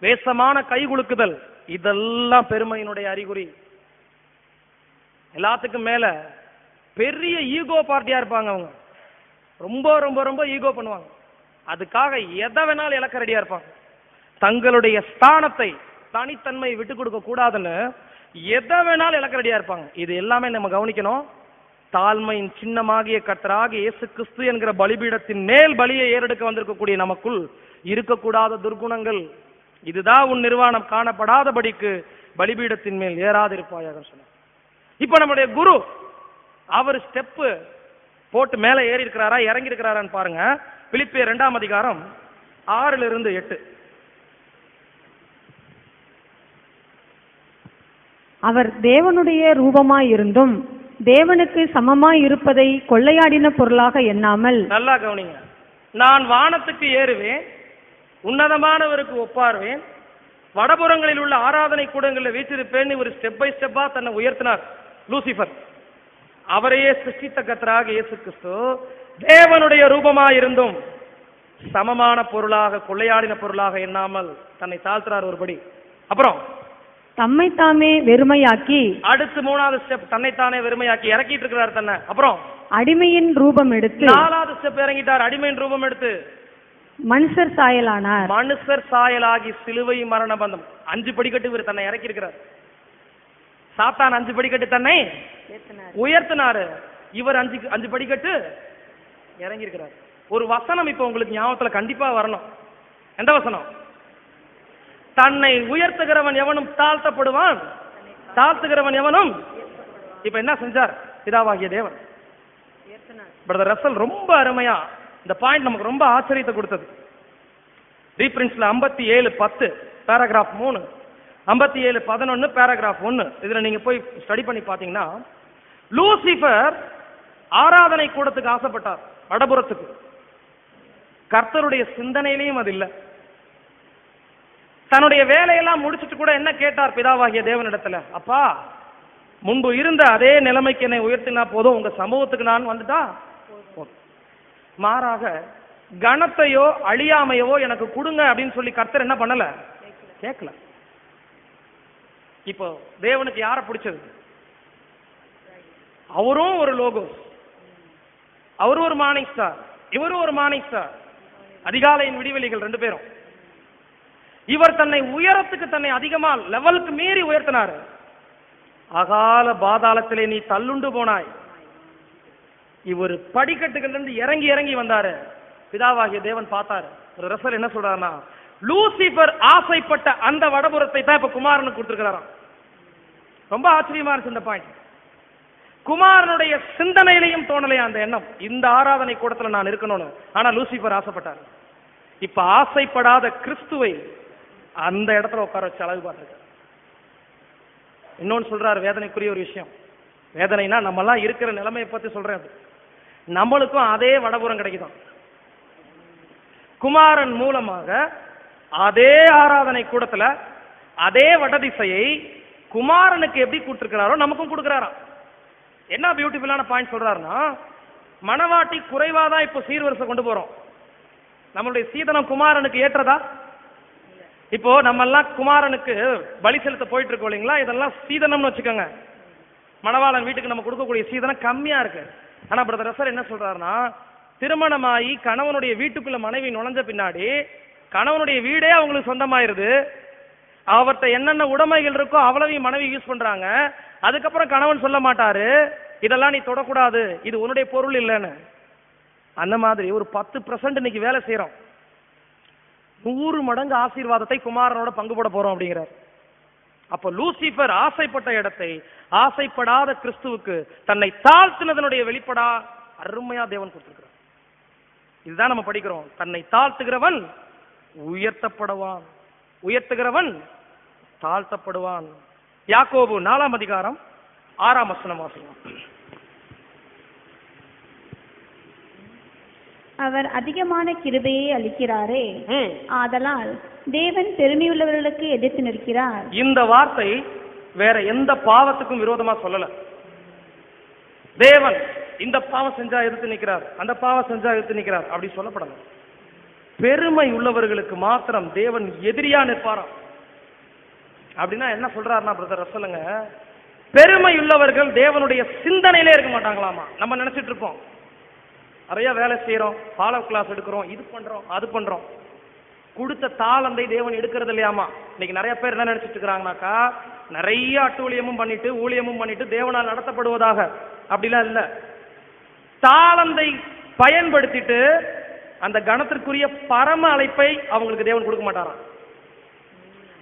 வேசமான கை குலுக்குதல் இதெல்லாம் பெருமையினுடைய அறிகுறி. எல்லாத்துக்கும் மேல பெரிய ஈகோ பார்ட்டியா இருப்பாங்க அவங்க. ரொம்ப ரொம்ப ரொம்ப ஈகோ பண்ணுவாங்க. அதுக்காக எதை வேணாலும் இழக்க ரெடியா இருப்பாங்க. தங்களுடைய ஸ்தானத்தை தனித்தன்மை விட்டு கொடுக்க கூடாதுன்னு எதை வேணாலும் இழக்க ரெடியா இருப்பாங்க. இது எல்லாமே நம்ம கவனிக்கணும். தாழ்மையின் சின்னமாகிய கத்தராக இயேசு கிறிஸ்து என்கிற பலிபீடத்தின் மேல் பலியை ஏறெடுக்க வந்திருக்கக்கூடிய நமக்குள் இருக்கக்கூடாத துர்குணங்கள் இதுதான் உன் நிர்வாணம். காணப்படாதபடிக்கு பலிபீடத்தின் மேல் ஏறாதிருப்பாயாக சொன்னார். இப்ப நம்முடைய குரு அவர் ஸ்டெப்பு போட்டு மேலே ஏறி இருக்கிறாரா இறங்கி இருக்கிறாரான்னு பாருங்க. பிலிப்பியர் இரண்டாம் அதிகாரம் ஆறுல இருந்து எட்டு. அவர் தேவனுடைய ரூபமாய் இருந்தும் தேவனுக்கு சமமாய் இருப்பதை கொள்ளையாடின பொருளாக எண்ணாமல். நல்லா கவனிங்க. நான் வானத்துக்கு ஏறுவேன் உன்னதமானவருக்கு ஒப்பாருவேன் வடபுறங்களில் உள்ள ஆராதனை கூடங்களில் வீற்றிருப்பேன் இவர் ஸ்டெப் பை ஸ்டெப்பா தன்னை உயர்த்தினார் லூசிஃபர். அவரையே சிருஷ்டித்த கத்தராக இயேசு கிறிஸ்து தேவனுடைய ரூபமாயிருந்தும் சமமான பொருளாக கொள்ளையாடின பொருளாக எண்ணாமல் தன்னை தாழ்த்துறார் ஒருபடி. அப்புறம் தம்மை தாமே வெறுமையாக்கி அடுத்து மூணாவது ஸ்டெப் தன்னைத்தானே வெறுமையாக்கி இறக்கிட்டு இருக்கிறார் தன்னை. அப்புறம் அடிமையின் ரூபம் எடுத்து நாலாவது ஸ்டெப் இறங்கிட்டார் அடிமையின் ரூபம் எடுத்து. மனுஷர் சாயலானார். மனுஷர் சாயலாகி சிலுவை மரண பந்தம். அஞ்சு படிக்கட்டு இவர் தன்னை இறக்கி இருக்கிறார் சாத்தான் அஞ்சு படிக்கட்டு தன்னை உயர்த்தினாரு. இவர் அஞ்சு அஞ்சு படிக்கட்டு இறங்கி இருக்கிறார் ஒரு வசனம் இப்ப உங்களுக்கு ஞாபகத்துல கண்டிப்பா வரணும். எந்த வசனம்? தன்னை உயர்த்துகிறவன் எவனும் தாழ்த்தப்படுவான். தாழ்த்துகிறவன் எவனும் இப்ப என்ன செஞ்சார்? பிதாவாகிய தேவன். பிரதர் ரசல் ரொம்ப அருமையா இந்த பாயிண்ட் நமக்கு ரொம்ப ஆச்சரியத்தை கொடுத்தது. ரீப்ரின்ஸ்ல ஐம்பத்தி ஏழு பத்து பேராகிராஃப் மூணு. ஐம்பத்தி ஏழு பதினொன்னு பேராகிராஃப் ஒன்னு. இதில் நீங்கள் போய் ஸ்டடி பண்ணி பார்த்தீங்கன்னா லூசிஃபர் ஆராதனை கூடத்துக்கு ஆசைப்பட்டார் வடபுறத்துக்கு. கர்த்தருடைய சிந்தனையிலையும் அது இல்லை. தன்னுடைய வேலையெல்லாம் முடிச்சிட்டு கூட என்ன கேட்டார் பிதாவாகிய தேவனிடத்துல? அப்பா முன்பு இருந்த அதே நிலைமைக்கு என்னை உயர்த்தினா போதும் உங்க சமூகத்துக்கு நான் வந்துட்டா? மாறாக கணத்தையோ அழியாமையவோ எனக்கு கொடுங்க அப்படின்னு சொல்லி கர்த்தர் என்ன பண்ணல? கேட்கல இப்போ தேவனுக்கு யாரை பிடிச்சது? அவரும் ஒரு லோகோஸ். அவரும் ஒரு மார்னிங் ஸ்டார் இவரும் ஒரு மார்னிங் ஸ்டார் அதிகாலையின் விடிவெளிகள் ரெண்டு பேரும். இவர் தன்னை உயரத்துக்கு தன்னை அதிகமா லெவலுக்கு மீறி உயர்த்தினாரு. அகால பாதாளத்திலே நீ தள்ளுண்டு போனாய். இவர் படிக்கட்டுகள்ல இருந்து இறங்கி இறங்கி வந்தாரு. பிதாவாகிய தேவன் பார்த்தாரு. ஒரு ரசல் என்ன சொல்றாருன்னா லூசிபர் ஆசைப்பட்ட அந்த வடபுறத்தை தான் இப்ப குமாரனுக்கு கொடுத்துருக்கிறாராம். ரொம்ப ஆச்சரியமா இருந்துச்சு இந்த பாயிண்ட் குமாரனுடைய சிந்தனையிலையும் தோணலையா அந்த எண்ணம்? இந்த ஆராதனை கூடத்துல நான் இருக்கணும்னு. ஆனா லூசிபர் ஆசைப்பட்டார். இப்ப ஆசைப்படாத கிறிஸ்துவை அந்த இடத்துல உட்கார வச்சு அழகு பார்த்துருக்க இன்னொன்னு சொல்றாரு வேதனைக்குரிய ஒரு விஷயம். வேதனைனா நம்மலாம் இருக்கிற நிலைமையை பத்தி சொல்றேன் அது. நம்மளுக்கும் அதே வடபுறம் கிடைக்குதான். குமாரன் மூலமாக அதே ஆராதனை கூடத்துல அதே வடதிசையை குமாரனுக்கு எப்படி கொடுத்துருக்கிறாரோ நமக்கும் கொடுக்குறாராம். என்ன பியூட்டிஃபுல்லான பாயிண்ட் சொல்றாருன்னா மணவாட்டி குறைவாதான் இப்போ சீர்வரிசை கொண்டு போறோம். நம்மளுடைய சீதனம் குமாரனுக்கு ஏற்றதா? இப்போ நம்ம எல்லாம் குமாரனுக்கு பலி செலுத்த போயிட்டு இருக்கோம் இல்லைங்களா? இதெல்லாம் சீதனம்னு வச்சுக்கோங்க. மணவாளன் வீட்டுக்கு நம்ம கொடுக்கக்கூடிய சீதனம் கம்மியா இருக்கு. ஆனா பிரதர் ரசர் என்ன சொல்றாருன்னா திருமணமாகி கணவனுடைய வீட்டுக்குள்ள மனைவி நுழைஞ்ச பின்னாடி கணவனுடைய வீடே அவங்களுக்கு சொந்தமாயிருது. அவர்கிட்ட என்னென்ன உடைமைகள் இருக்கோ அவ்வளவையும் மனைவி யூஸ் பண்றாங்க. அதுக்கப்புறம் கணவன் சொல்ல மாட்டாரு. இதெல்லாம் நீ தொடக்கூடாது. இது உன்னுடைய பொருள் இல்லைன்னு. அந்த மாதிரி ஒரு பத்து பர்சன்ட் இன்னைக்கு வேலை செய்யறோம் நூறு மடங்கு ஆசீர்வாதத்தை குமாரனோட பங்கு போட போறோம் அப்படிங்கிறார். அப்ப லூசிபர் ஆசைப்பட்ட இடத்தை ஆசைப்படாத கிறிஸ்துவுக்கு தன்னை தாழ்த்தினதனுடைய வெளிப்படா அருமையா தேவன் கொடுத்திருக்கிறார். இதுதான் நம்ம படிக்கிறோம். தன்னை தாழ்த்துகிறவன் உயர்த்தப்படுவான். உயர்த்துகிறவன் தாழ்த்தப்படுவான். யாக்கோபு நாலாம் அதிகாரம் ஆறாம் வசனம் வாசிக்கலாம். அவர் அதிகமான கிருபையை அளிக்கிறாரே. ஆதலால் தேவன் பெருமையுள்ளவர்களுக்கு எதிர்த்து நிற்கிறார். இந்த வார்த்தை வேற எந்த பாவத்துக்கும் விரோதமா சொல்லல. தேவன் இந்த பாவம் செஞ்சா எதிர்த்து நிக்கிறார் அந்த பாவம் செஞ்சா எதிர்த்து நிக்கிறார் அப்படி சொல்லப்படல. பெருமை உள்ளவர்களுக்கு மாத்திரம் தேவன் எதிரியா நிற்பாராம் அப்படின்னா என்ன சொல்றாருன்னா பிரதர் ரசலுங்க பெருமை உள்ளவர்கள் தேவனுடைய சிந்தனையிலே இருக்க மாட்டாங்களாமா? நம்ம நினைச்சிட்டு இருப்போம். நிறைய வேலை செய்யறோம் ஃபாலோ கிளாஸ் எடுக்கிறோம் இது பண்றோம் அது பண்றோம். கொடுத்த தாளந்தை தேவன் எடுக்கிறது இல்லையாமா? இன்னைக்கு நிறைய பேர் என்ன நினைச்சிட்டு இருக்கிறாங்கனாக்கா நிறைய அட்டூழியமும் பண்ணிட்டு ஊழியமும் பண்ணிட்டு தேவனால் நடத்தப்படுவதாக. அப்படிலாம் இல்லை. தாளந்தை பயன்படுத்திட்டு அந்த கணத்திற்குரிய பரம அழைப்பை அவங்களுக்கு தேவன் கொடுக்க மாட்டாராம்.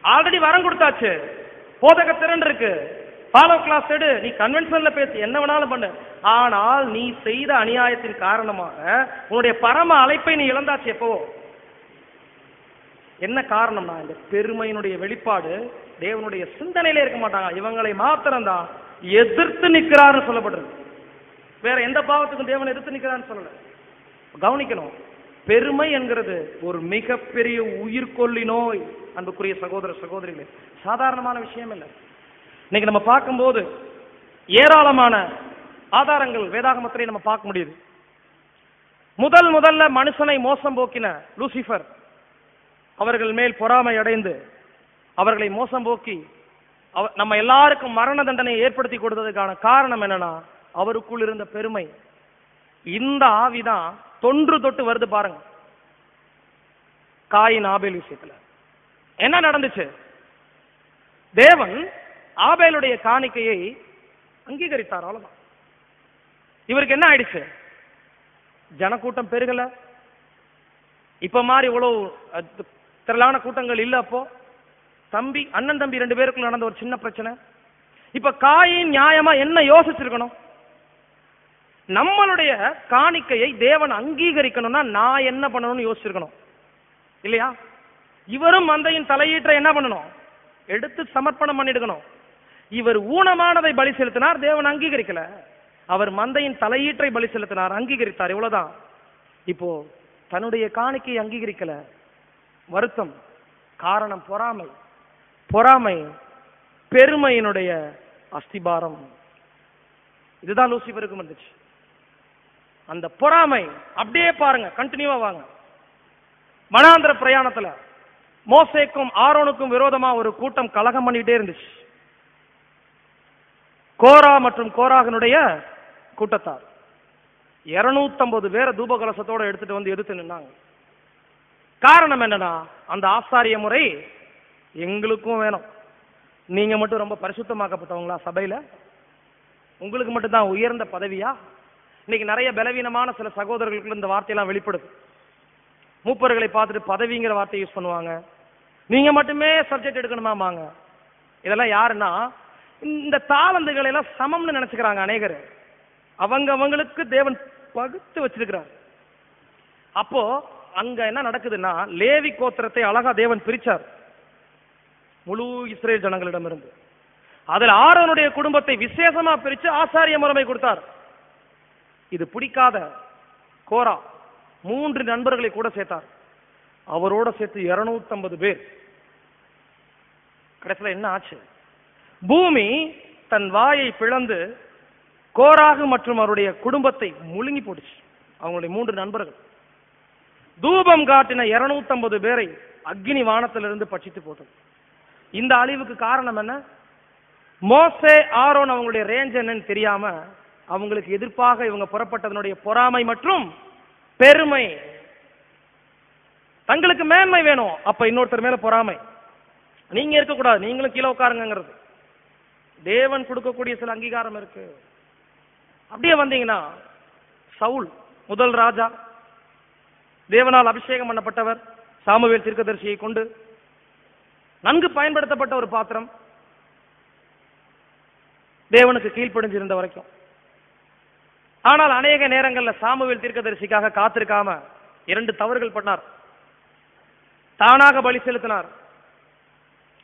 ஆல்ரெடி வரம் கொடுத்தாச்சு. போதக திறன் இருக்கு. ஃபாலோ கிளாஸ் எடு. நீ கன்வென்ஷன்ல பேசு. என்ன வேணாலும் பண்ணு. ஆனால் நீ செய்த அநியாயத்தின் காரணமாக உன்னுடைய பரம அழைப்பை நீ இழந்தாச்சு எப்போ? என்ன காரணம்னா இந்த பெருமையினுடைய வெளிப்பாடு தேவனுடைய சிந்தனையில இருக்க மாட்டாங்க. இவங்களை மாத்திரம்தான் எதிர்த்து நிற்கிறாருன்னு சொல்லப்படுறது வேற எந்த பாவத்துக்கும் தேவன் எதிர்த்து நிற்கிறான்னு சொல்லல. கவனிக்கணும். பெருமை என்கிறது. ஒரு மிகப்பெரிய உயிர்கொல்லி நோய். அன்புக்குரிய சகோதர சகோதரிகளே சாதாரணமான விஷயம் இல்லை. இன்னைக்கு நம்ம பார்க்கும்போது ஏராளமான ஆதாரங்கள் வேதாகமத்திலே நம்ம பார்க்க முடியுது. முதல் முதல்ல மனுஷனை மோசம் போக்கின லூசிஃபர் அவர்கள் மேல் பொறாமை அடைந்து அவர்களை மோசம் போக்கி அவ- நம்ம எல்லாருக்கும் மரண தண்டனை ஏற்படுத்தி கொடுத்ததுக்கான காரணம் என்னன்னா அவருக்குள் இருந்த பெருமை. இந்த ஆவிதான் தொன்று தொட்டு வருது பாருங்க. காயின் ஆபேல் விஷயத்துல. என்ன நடந்துச்சு? தேவன் ஆபேலுடைய காணிக்கையை அங்கீகரித்தார் அவ்வளவுதான். இவருக்கு என்ன ஆயிடுச்சு? ஜனக்கூட்டம் பெருகல. இப்ப மாதிரி இவ்வளவு திரளான கூட்டங்கள் இல்ல அப்போ. தம்பி அண்ணன் தம்பி ரெண்டு பேருக்குள்ள நடந்த ஒரு சின்ன பிரச்சனை. இப்ப காயின் நியாயமா என்ன யோசிச்சிருக்கணும்? நம்மளுடைய காணிக்கையை தேவன் அங்கீகரிக்கணும்னா நான் என்ன பண்ணணும்னு யோசிச்சிருக்கணும். இல்லையா? இவரும் மந்தையின் தலையீற்றை என்ன பண்ணணும்? எடுத்து சமர்ப்பணம் பண்ணிடுக்கணும். இவர் ஊனமானதை பலி செலுத்தினார் தேவன் அங்கீகரிக்கல. அவர் மந்தையின் தலையீற்றை பலி செலுத்தினார் அங்கீகரித்தார் இவ்வளவுதான். இப்போ தன்னுடைய காணிக்கையை அங்கீகரிக்கல. வருத்தம் காரணம் பொறாமை. பொறாமை பெருமையினுடைய அஸ்திபாரம். இதுதான் லூசிபருக்கும் இருந்துச்சு அந்த பொறாமை அப்படியே பாருங்க கண்டினியூவா வாங்க. மனாந்திர பிரயாணத்துல மோசேக்கும் ஆரோனுக்கும் விரோதமா ஒரு கூட்டம் கலகம் பண்ணிட்டே இருந்துச்சு. கோரா மற்றும் கோராகனுடைய கூட்டத்தார். 250 பேரை தூபகலசத்தோட எடுத்துட்டு வந்து எதிர்த்து நின்னாங்க. காரணம் என்னன்னா அந்த ஆசாரிய முறை எங்களுக்கும் வேணும். நீங்க மட்டும் ரொம்ப பரிசுத்தமாக்கப்பட்டவங்களா சபையில? உங்களுக்கு மட்டும் தான் உயர்ந்த பதவியா? இன்னைக்கு நிறைய பலவீனமான சில சகோதரர்களுக்கு இந்த வார்த்தையெல்லாம் வெளிப்படுது. மூப்பர்களை பார்த்துட்டு பதவிங்கிற வார்த்தை யூஸ் பண்ணுவாங்க. நீங்க மட்டுமே சப்ஜெக்ட் எடுக்கணுமாமாங்க இதெல்லாம் யாருன்னா இந்த தாளந்துகளை எல்லாம் சமம்னு நினைச்சுக்கிறாங்க அநேகர். அவங்க அவங்களுக்கு தேவன் பகுத்து வச்சிருக்கிறார். அப்போ அங்க என்ன நடக்குதுன்னா லேவி கோத்திரத்தை அழகா தேவன் பிரிச்சார். முழு இஸ்ரேல் ஜனங்களிடமிருந்து. அதில் ஆரோனுடைய குடும்பத்தை விசேஷமா பிரிச்சு ஆசாரிய முறைமை கொடுத்தார். இது பிடிக்காத கோரா மூன்று நண்பர்களை கூட சேர்த்தார். அவரோட சேர்த்து 250 பேர். கடைசியில் என்ன ஆச்சு? பூமி தன் வாயை பிளந்து கோராகு மற்றும் அவருடைய குடும்பத்தை முழுங்கி போட்டுச்சு. அவங்களுடைய மூன்று நண்பர்கள். தூபம் காட்டின 250 பேரை அக்னி வானத்திலிருந்து பட்சித்து போட்டது. இந்த அழிவுக்கு காரணம் என்ன? மோசே ஆரோன் அவங்களுடைய ரேஞ்ச் என்னன்னு தெரியாம அவங்களுக்கு எதிர்ப்பாக இவங்க புறப்பட்டதனுடைய பொறாமை மற்றும் பெருமை. தங்களுக்கு மேன்மை வேணும் அப்ப இன்னொருத்தர் மேல பொறாமை. நீங்க இருக்கக்கூடாது நீங்களும் கீழே உட்காருங்கிறது தேவன் கொடுக்கக்கூடிய சில அங்கீகாரம் இருக்கு. அப்படியே வந்தீங்கன்னா சவுல் முதல் ராஜா தேவனால் அபிஷேகம் பண்ணப்பட்டவர் சாமுவேல் தீர்க்கதரிசியை கொண்டு நன்கு பயன்படுத்தப்பட்ட ஒரு பாத்திரம் தேவனுக்கு கீழ்ப்படிஞ்சிருந்த வரைக்கும். ஆனால் அநேக நேரங்களில் சாமுவேல் தீர்க்கதரிசிக்காக காத்திருக்காம இரண்டு தவறுகள் பண்ணார். தானாக பலி செலுத்தினார்.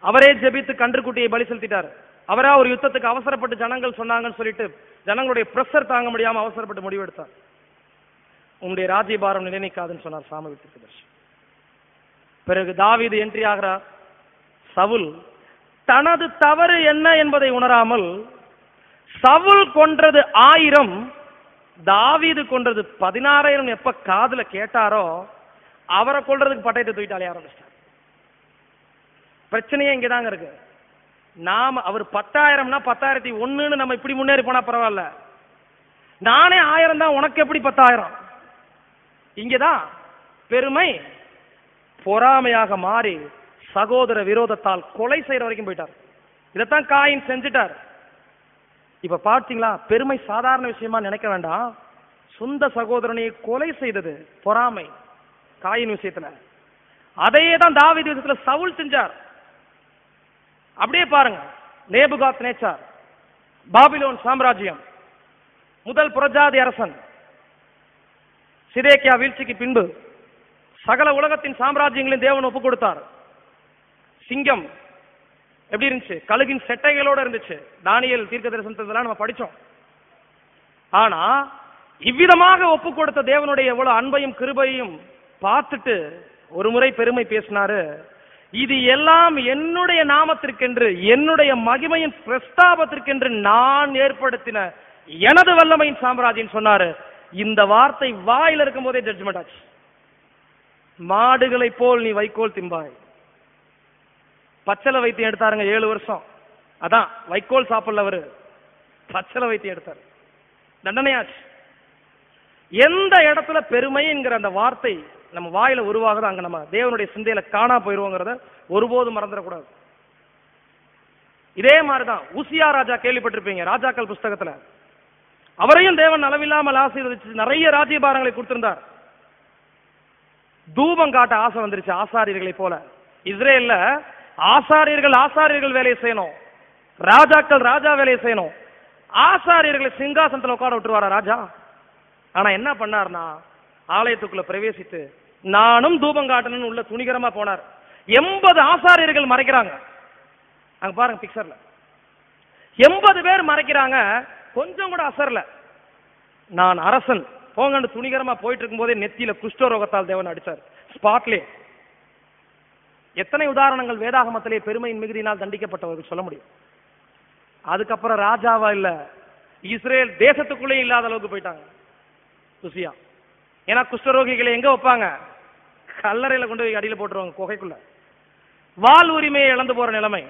அவரே ஜெபித்து கன்றுக்குட்டியை பலி செலுத்திட்டார். அவரா ஒரு யுத்தத்துக்கு அவசரப்பட்டு ஜனங்கள் சொன்னாங்கன்னு சொல்லிட்டு ஜனங்களுடைய பிரஷர் தாங்க முடியாம அவசரப்பட்டு முடிவெடுத்தார். உன்னுடைய ராஜ்யபாரம் நிலைநிக்காதுன்னு சொன்னார் சாமுவேல் தீர்க்கதரிசி. பிறகு தாவீது என்ட்ரி ஆகிறார். சவுல் தனது தவறு என்ன என்பதை உணராமல் சவுல் கொன்றது ஆயிரம் தாவீது கொன்றது பதினாறாயிரம் எப்ப காதுல கேட்டாரோ அவரை கொல்றதுக்கு பட்டயத்தை தூக்கிட்டாலே ஆரம்பிச்சிட்டார்? பிரச்சனையே இங்கதாங்க இருக்கு. நாம அவர் பத்தாயிரம்னா பத்தாயிரத்தி ஒண்ணுன்னு நம்ம இப்படி முன்னேறி போனா பரவாயில்ல. நானே ஆயிரம் தான் உனக்கு எப்படி பத்தாயிரம்? இங்கதான். பெருமை பொறாமையாக மாறி சகோதர விரோதத்தால் கொலை செய்யற வரைக்கும் போயிட்டார். இதைத்தான் காயின் செஞ்சுட்டார். இப்ப பார்த்தீங்களா பெருமை சாதாரண விஷயமா நினைக்க வேண்டாம். சொந்த சகோதரனையை கொலை செய்தது பொறாமை. காயின் விஷயத்துல. அதையே தான் தாவித விஷயத்துல சவுல் செஞ்சார். அப்படியே பாருங்க. நேபுகாத் நேச்சார். பாபிலோன் சாம்ராஜ்யம். முதல் புரஜாதி அரசன். சிதேக்கியா வீழ்ச்சிக்கு பின்பு சகல உலகத்தின் சாம்ராஜ்யங்களின் தேவன் ஒப்பு கொடுத்தார். சிங்கம். எப்படி இருந்துச்சு? கழுகின் செட்டைகளோட இருந்துச்சு. தானியல் தீர்க்க தரிசனத்தெல்லாம் நம்ம படிச்சோம். ஆனா இவ்விதமாக ஒப்பு கொடுத்த தேவனுடைய எவ்வளவு அன்பையும் கிருபையும் பார்த்துட்டு ஒரு முறை பெருமை பேசினாரு. இது எல்லாம் என்னுடைய நாமத்திற்கென்று என்னுடைய மகிமையின் பிரஸ்தாபத்திற்கென்று நான் ஏற்படுத்தின எனது வல்லமையின் சாம்ராஜ்யம் சொன்னாரு. இந்த வார்த்தை வாயில இருக்கும் போதே ஜட்ஜ்மெண்ட் ஆச்சு. மாடுகளைப் போல் நீ வைக்கோல் திம்பாய். பச்சளை வைத்தியம் எடுத்தாருங்க ஏழு வருஷம். அதான் வைக்கோல் சாப்பிடல அவரு பச்சளை வைத்தியம் எடுத்தார். தண்டனையாச்சு. எந்த இடத்துல பெருமை என்கிற அந்த வார்த்தை நம்ம வாயில உருவாகுது அங்க நம்ம தேவனுடைய சிந்தையில காணா போயிருவோங்கிறத ஒருபோதும் மறந்துடக்கூடாது. இதே மாதிரிதான் உசியா ராஜா கேள்விப்பட்டிருப்பீங்க ராஜாக்கள் புஸ்தகத்துல. அவரையும் தேவன் அளவில்லாமல் ஆசீர்வதிச்சு நிறைய ராஜ்யபாரங்களை கொடுத்திருந்தார். தூபம் காட்ட ஆசை வந்துருச்சு ஆசாரியர்களை போல. இஸ்ரேல்ல ஆசாரியர்கள் ஆசாரியர்கள் வேலையை செய்யணும். ராஜாக்கள் ராஜா வேலையை செய்யணும். ஆசாரியர்களை சிங்காசனத்தில் உட்கார விட்டுருவாரா ராஜா? ஆனா என்ன பண்ணார்னா ஆலயத்துக்குள்ள பிரவேசித்து நானும் தூபம் காட்டணும்னு உள்ள துணிகரமா போனார். எண்பது ஆசாரியர்கள் மறைக்கிறாங்க. அங்க பாருங்க பிக்சர்ல எண்பது பேர் மறைக்கிறாங்க. கொஞ்சம் கூட அசரல. நான் அரசன். போங்கன்னு துணிகரமா போயிட்டு இருக்கும்போதே நெத்தியில குஷ்டரோகத்தால் தேவன் அடிச்சார். ஸ்பாட்லே எத்தனை உதாரணங்கள் வேதாகமத்திலே பெருமையின் மிகுதியினால் தண்டிக்கப்பட்டவர்கள் சொல்ல முடியும். அதுக்கப்புறம் ராஜாவா இல்ல இஸ்ரேல் தேசத்துக்குள்ளே இல்லாத அளவுக்கு போயிட்டாங்க. ருசியா. ஏன்னா குஷ்டரோகிகளை எங்க வைப்பாங்க? கல்லறையில கொண்டு போய் அடியில் போட்டுருவாங்க குகைக்குள்ள. வால் உரிமையை இழந்து போற நிலைமை.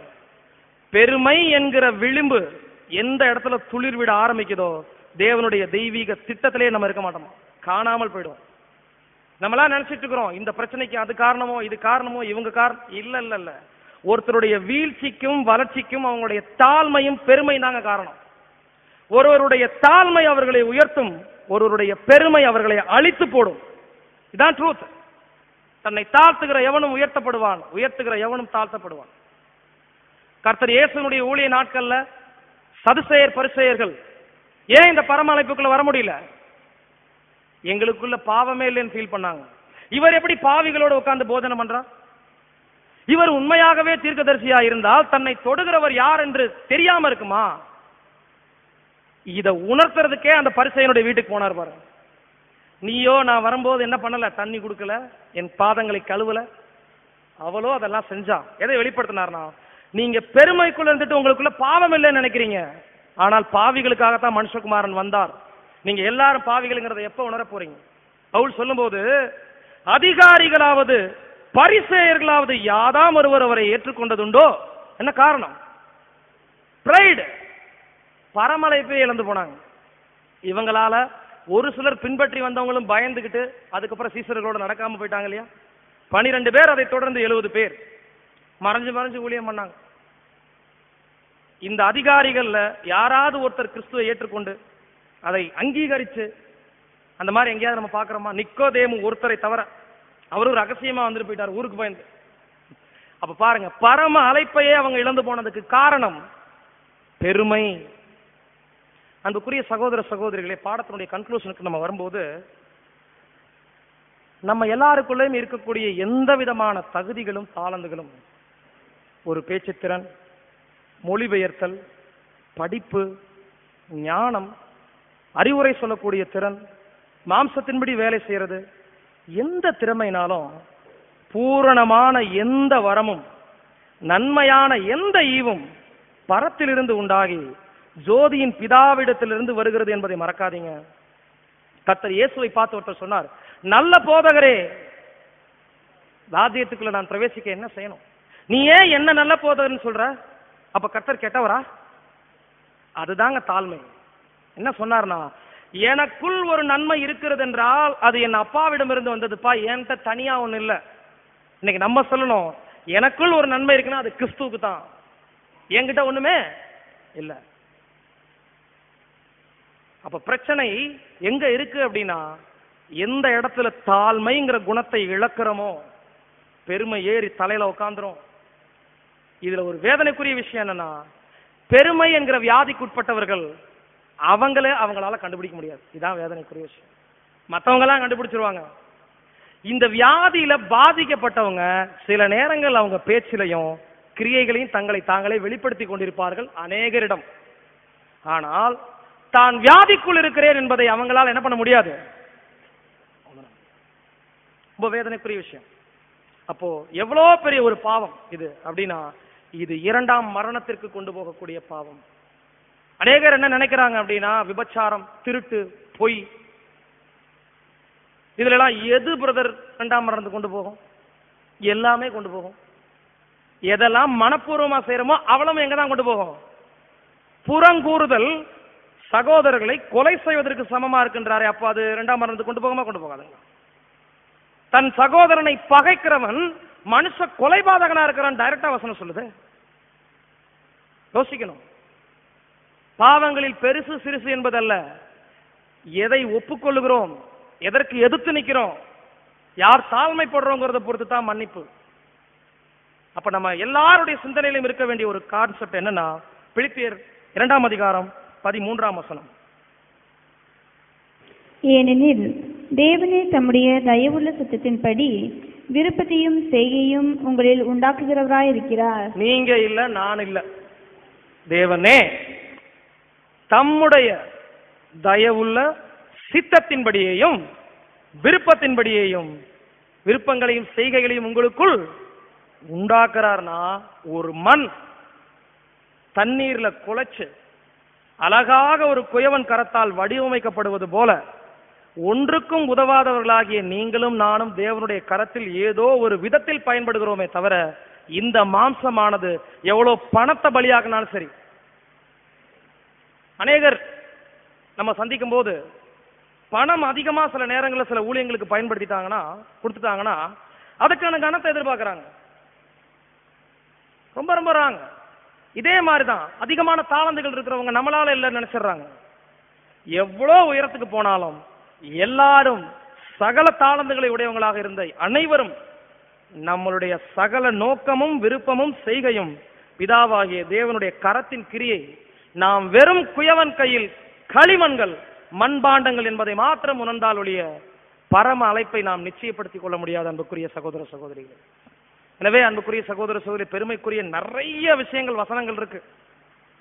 பெருமை என்கிற விளிம்பு எந்த இடத்துல துளிர் விட ஆரம்பிக்குதோ தேவனுடைய தெய்வீக திட்டத்திலே நம்ம இருக்க மாட்டோமா? காணாமல் போயிடுவோம். நம்மளாம் நினைச்சிட்டு இருக்கிறோம் இந்த பிரச்சனைக்கு அது காரணமோ இது காரணமோ இவங்க காரணம் இல்ல இல்ல இல்ல. ஒருத்தருடைய வீழ்ச்சிக்கும் வளர்ச்சிக்கும் அவங்களுடைய தாழ்மையும் பெருமை தாங்க காரணம். ஒருவருடைய தாழ்மை அவர்களை உயர்த்தும் ஒருவருடைய பெருமை அவர்களை அழித்து போடும். இதான் ட்ரூத் தன்னை தாழ்த்துகிற எவனும் உயர்த்தப்படுவான் உயர்த்துகிற எவனும் தாழ்த்தப்படுவான். கர்த்தர் இயேசுனுடைய ஊழிய நாட்கள்ல சதுசெயர் பரிசெயர்கள் ஏன் இந்த பரமழைப்புக்குள்ள வர முடியல? எங்களுக்குள்ள பாவமே இல்லைன்னு ஃபீல் பண்ணாங்க. இவர் எப்படி பாவிகளோட உட்கார்ந்து போதனை பண்றார்? இவர் உண்மையாகவே தீர்க்கதரிசியா இருந்தால் தன்னை தொடுகிறவர் யார் என்று தெரியாம இருக்குமா? இதை உணர்த்துறதுக்கே அந்த பரிசையனுடைய வீட்டுக்கு போனார் பாரு. நீயோ நான் வரும்போது என்ன பண்ணல? தண்ணி கொடுக்கல என் பாதங்களை கழுவல. அவளோ அதெல்லாம் செஞ்சா. எதை வெளிப்படுத்தினார்னா நீங்க பெருமைக்குள்ள இருந்துட்டு உங்களுக்குள்ள பாவம் இல்லைன்னு நினைக்கிறீங்க. ஆனால் பாவிகளுக்காகத்தான் மனுஷகுமாரன் வந்தார். நீங்க எல்லாரும் பாவிகள்ங்கிறத எப்ப உணர போறீங்க? பவுல் சொல்லும்போது அதிகாரிகளாவது பரிசேயர்களாவது யாதாம் ஒருவர் அவரை ஏற்றுக்கொண்டதுண்டோ? என்ன காரணம்? பிரைடு பரமழைப்பே இழந்து போனாங்க. இவங்களால ஒரு சிலர் பின்பற்றி வந்தவங்களும் பயந்துகிட்டு அதுக்கப்புறம் சீசர்களோட நடக்காம போயிட்டாங்க இல்லையா? பனிரெண்டு பேர் அதை தொடர்ந்து எழுபது பேர். மறைஞ்சு மறைஞ்சு ஊழியம் பண்ணாங்க. இந்த அதிகாரிகள்ல யாராவது ஒருத்தர் கிறிஸ்துவை ஏற்றுக்கொண்டு அதை அங்கீகரிச்சு அந்த மாதிரி எங்கேயாவது நம்ம பார்க்கறோமா? நிக்கோதேமு ஒருத்தரை தவிர அவரும் ரகசியமா வந்துட்டு போயிட்டார் ஊருக்கு பயந்து அப்ப பாருங்க பரம அழைப்பையே அவங்க இழந்து போனதுக்கு காரணம் பெருமை. அன்புக்குரிய சகோதர சகோதரிகளே பாடத்தினுடைய கன்க்ளூஷனுக்கு நம்ம வரும்போது நம்ம எல்லாருக்குள்ளேயும் இருக்கக்கூடிய எந்த விதமான தகுதிகளும் தாளந்துகளும் ஒரு பேச்சுத்திறன் மொழிபெயர்த்தல் படிப்பு ஞானம் அறிவுரை சொல்லக்கூடிய திறன் மாம்சத்தின்படி வேலை செய்யறது எந்த திறமைனாலும் பூரணமான எந்த வரமும் நன்மையான எந்த ஈவும் பரத்திலிருந்து உண்டாகி ஜோதியின் பிதாவிடத்திலிருந்து வருகிறது என்பதை மறக்காதீங்க. கர்த்தர் இயேசுவை பார்த்து ஒருத்தர் சொன்னார் நல்ல போதகரே ராஜ்யத்துக்குள்ள நான் பிரவேசிக்க என்ன செய்யணும்? நீ ஏன் என்ன நல்ல போதகர்னு சொல்ற? அப்ப கர்த்தர் கெட்டவரா? அதுதாங்க தாழ்மை. என்ன சொன்னார்னா எனக்குள் ஒரு நன்மை இருக்கிறது என்றால் அது என் அப்பாவிடமிருந்து வந்ததுப்பா என்கிட்ட தனியா ஒண்ணு இல்ல. இன்னைக்கு நம்ம சொல்லணும் எனக்குள் ஒரு நன்மை இருக்குன்னா அது கிறிஸ்துவுக்கு தான். என்கிட்ட ஒண்ணுமே இல்ல. அப்ப பிரச்சனை எங்க இருக்கு அப்படின்னா எந்த இடத்துல தாழ்மைங்கிற குணத்தை இழக்கிறோமோ பெருமை ஏறி தலையில உட்காந்துரும் இதுல ஒரு வேதனைக்குரிய விஷயம் என்னன்னா பெருமை என்கிற வியாதிக்குட்பட்டவர்கள் அவங்களே அவங்களால கண்டுபிடிக்க முடியாது. இதான் வேதனைக்குரிய விஷயம். மற்றவங்களாம் கண்டுபிடிச்சிருவாங்க. இந்த வியாதியில பாதிக்கப்பட்டவங்க சில நேரங்கள் அவங்க பேச்சிலையும் கிரியைகளையும் தங்களை தாங்களே வெளிப்படுத்தி கொண்டிருப்பார்கள் அநேகரிடம். ஆனால் தான் வியாதிக்குள் இருக்கிறேன் என்பதை அவங்களால் என்ன பண்ண முடியாது? ரொம்ப வேதனைக்குரிய விஷயம். அப்போ எவ்வளோ பெரிய ஒரு பாவம் இது அப்படின்னா இது இரண்டாம் மரணத்திற்கு கொண்டு போகக்கூடிய பாவம். அநேகர் என்ன நினைக்கிறாங்க அப்படின்னா விபச்சாரம் திருட்டு பொய். இதுல எல்லாம் எது பிரதர் ரெண்டாம் மரணத்து கொண்டு போகும்? எல்லாமே கொண்டு போகும். எதெல்லாம் மனப்பூர்வமா செய்யறோமோ அவளும் எங்க தான் கொண்டு போகும்? புறங்கூறுதல் சகோதரர்களை கொலை செய்வதற்கு சமமா இருக்கின்றாரே அப்போ அது இரண்டாம் மரணத்துக்கு கொண்டு போகாம கொண்டு போகாதுங்க. தன் சகோதரனை பகைக்கிறவன் மனுஷ கொலைபாதகனா இருக்கிறான் டைரக்டா வசனம் சொல்லுது. யோசிக்கணும். பாவங்களில் பெருசு சிறுசு என்பதல்ல. எதை ஒப்புக்கொள்ளுகிறோம்? எதற்கு எதிர்த்து நிக்கிறோம் யார் தாழ்மைப்படுறோங்கிறத பொறுத்து தான் மன்னிப்பு. அப்ப நம்ம எல்லாருடைய சிந்தனையிலும் இருக்க வேண்டிய ஒரு கான்செப்ட் என்னன்னா பிலிப்பியர் இரண்டாம் அதிகாரம் பதிமூன்றாம் வசனம். ஏனெனில் தேவனே தம்முடைய தயவுள்ள சுத்தத்தின்படி விருப்பத்தையும் செய்கையும் உங்களில் உண்டாக்குகிறவராயிருக்கிறார். நீங்க இல்ல நான் இல்ல. தேவனே தம்முடைய தயவுள்ள சித்தத்தின்படியேயும் விருப்பத்தின்படியேயும் விருப்பங்களையும் செய்கைகளையும் உங்களுக்குள் உண்டாக்குறார்னா ஒரு மண் தண்ணீர்ல குலைச்சு அழகாக ஒரு குயவன் கரத்தால் வடிவமைக்கப்படுவது போல ஒன்றுக்கும் உதவாதவர்களாகிய நீங்களும் நானும் தேவனுடைய கரத்தில் ஏதோ ஒரு விதத்தில் பயன்படுகிறோமே தவிர இந்த மாம்சமானது எவ்வளவு பணத்தை பலியாகினாலும் சரி அநேகர் நம்ம சந்திக்கும் போது பணம் அதிகமா சில நேரங்களில் சில ஊழியங்களுக்கு பயன்படுத்திட்டாங்கன்னா கொடுத்துட்டாங்கன்னா அதுக்கான கணத்தை எதிர்பார்க்குறாங்க. ரொம்ப ரொம்ப ராங்க. இதே மாதிரி தான் அதிகமான தாளந்துகள் இருக்கிறவங்க நம்மளால இல்லைன்னு நினைச்சிடுறாங்க. எவ்வளோ உயரத்துக்கு போனாலும் எல்லாரும் சகல தாளந்துகளை உடையவங்களாக இருந்த அனைவரும் நம்மளுடைய சகல நோக்கமும் விருப்பமும் செய்கையும் பிதாவாகிய தேவனுடைய கரத்தின் கிரியை நாம் வெறும் குயவன் கையில் களிமண்கள் மண்பாண்டங்கள் என்பதை மாத்திரம் உணர்ந்தால் ஒழிய பரம அழைப்பை நாம் நிச்சயப்படுத்திக் கொள்ள முடியாது அன்புக்குரிய சகோதர சகோதரிகள். எனவே அன்புக்குரிய சகோதர சகோதரி பெருமைக்குரிய நிறைய விஷயங்கள் வசனங்கள் இருக்கு.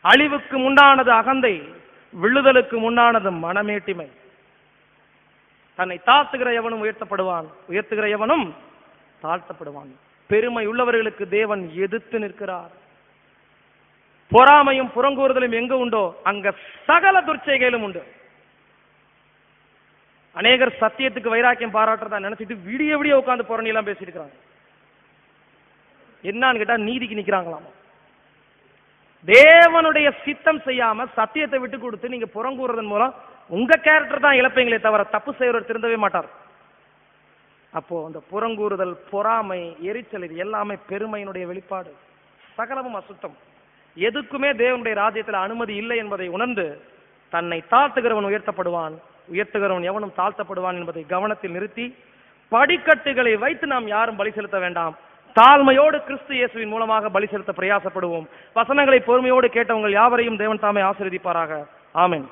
அழிவுக்கு முன்னானது அகந்தை விழுதலுக்கு முன்னானது மனமேட்டிமை. தன்னை தாழ்த்துகிற எவனும் உயர்த்தப்படுவான் உயர்த்துகிற எவனும் தாழ்த்தப்படுவான். பெருமை உள்ளவர்களுக்கு தேவன் எதிர்த்து நிற்கிறார். பொறாமையும் புறங்கூறுதலும் எங்க உண்டோ அங்க சகல துர்ச்சைகளும் உண்டு. அநேகர் சத்தியத்துக்கு வைராக்கியம் பாராட்டுறதா நினைச்சிட்டு விடிய விடிய உட்காந்து புறணி எல்லாம் பேசிட்டு என்னன்னு கேட்டா நீதிக்கு நிக்கிறாங்களாம். தேவனுடைய சித்தம் செய்யாம சத்தியத்தை விட்டு கொடுத்து நீங்க புறங்கூறுறதன் மூலம் உங்க கேரக்டர் தான் இழப்பீங்களே தவிர தப்பு செய்யறவர் திருந்தவே மாட்டார். அப்போ அந்த புறங்கூறுதல் பொறாமை எரிச்சல் இது எல்லாமே பெருமையினுடைய வெளிப்பாடு. சகலமும் அசுத்தம். எதுக்குமே தேவனுடைய ராஜ்யத்தில் அனுமதி இல்லை என்பதை உணர்ந்து தன்னை தாழ்த்துகிறவன் உயர்த்தப்படுவான். உயர்த்துகிறவன் எவனும் தாழ்த்தப்படுவான் என்பதை கவனத்தில் நிறுத்தி படிக்கட்டுகளை வைத்து நாம் யாரும் பலி செலுத்த வேண்டாம். தாழ்மையோடு கிறிஸ்து இயேசுவின் மூலமாக பலி செலுத்த பிரயாசப்படுவோம். வசனங்களை பொறுமையோடு கேட்டவங்கள் யாவரையும் தேவன் தாமே ஆசீர்வதிப்பாராக. ஆமேன்.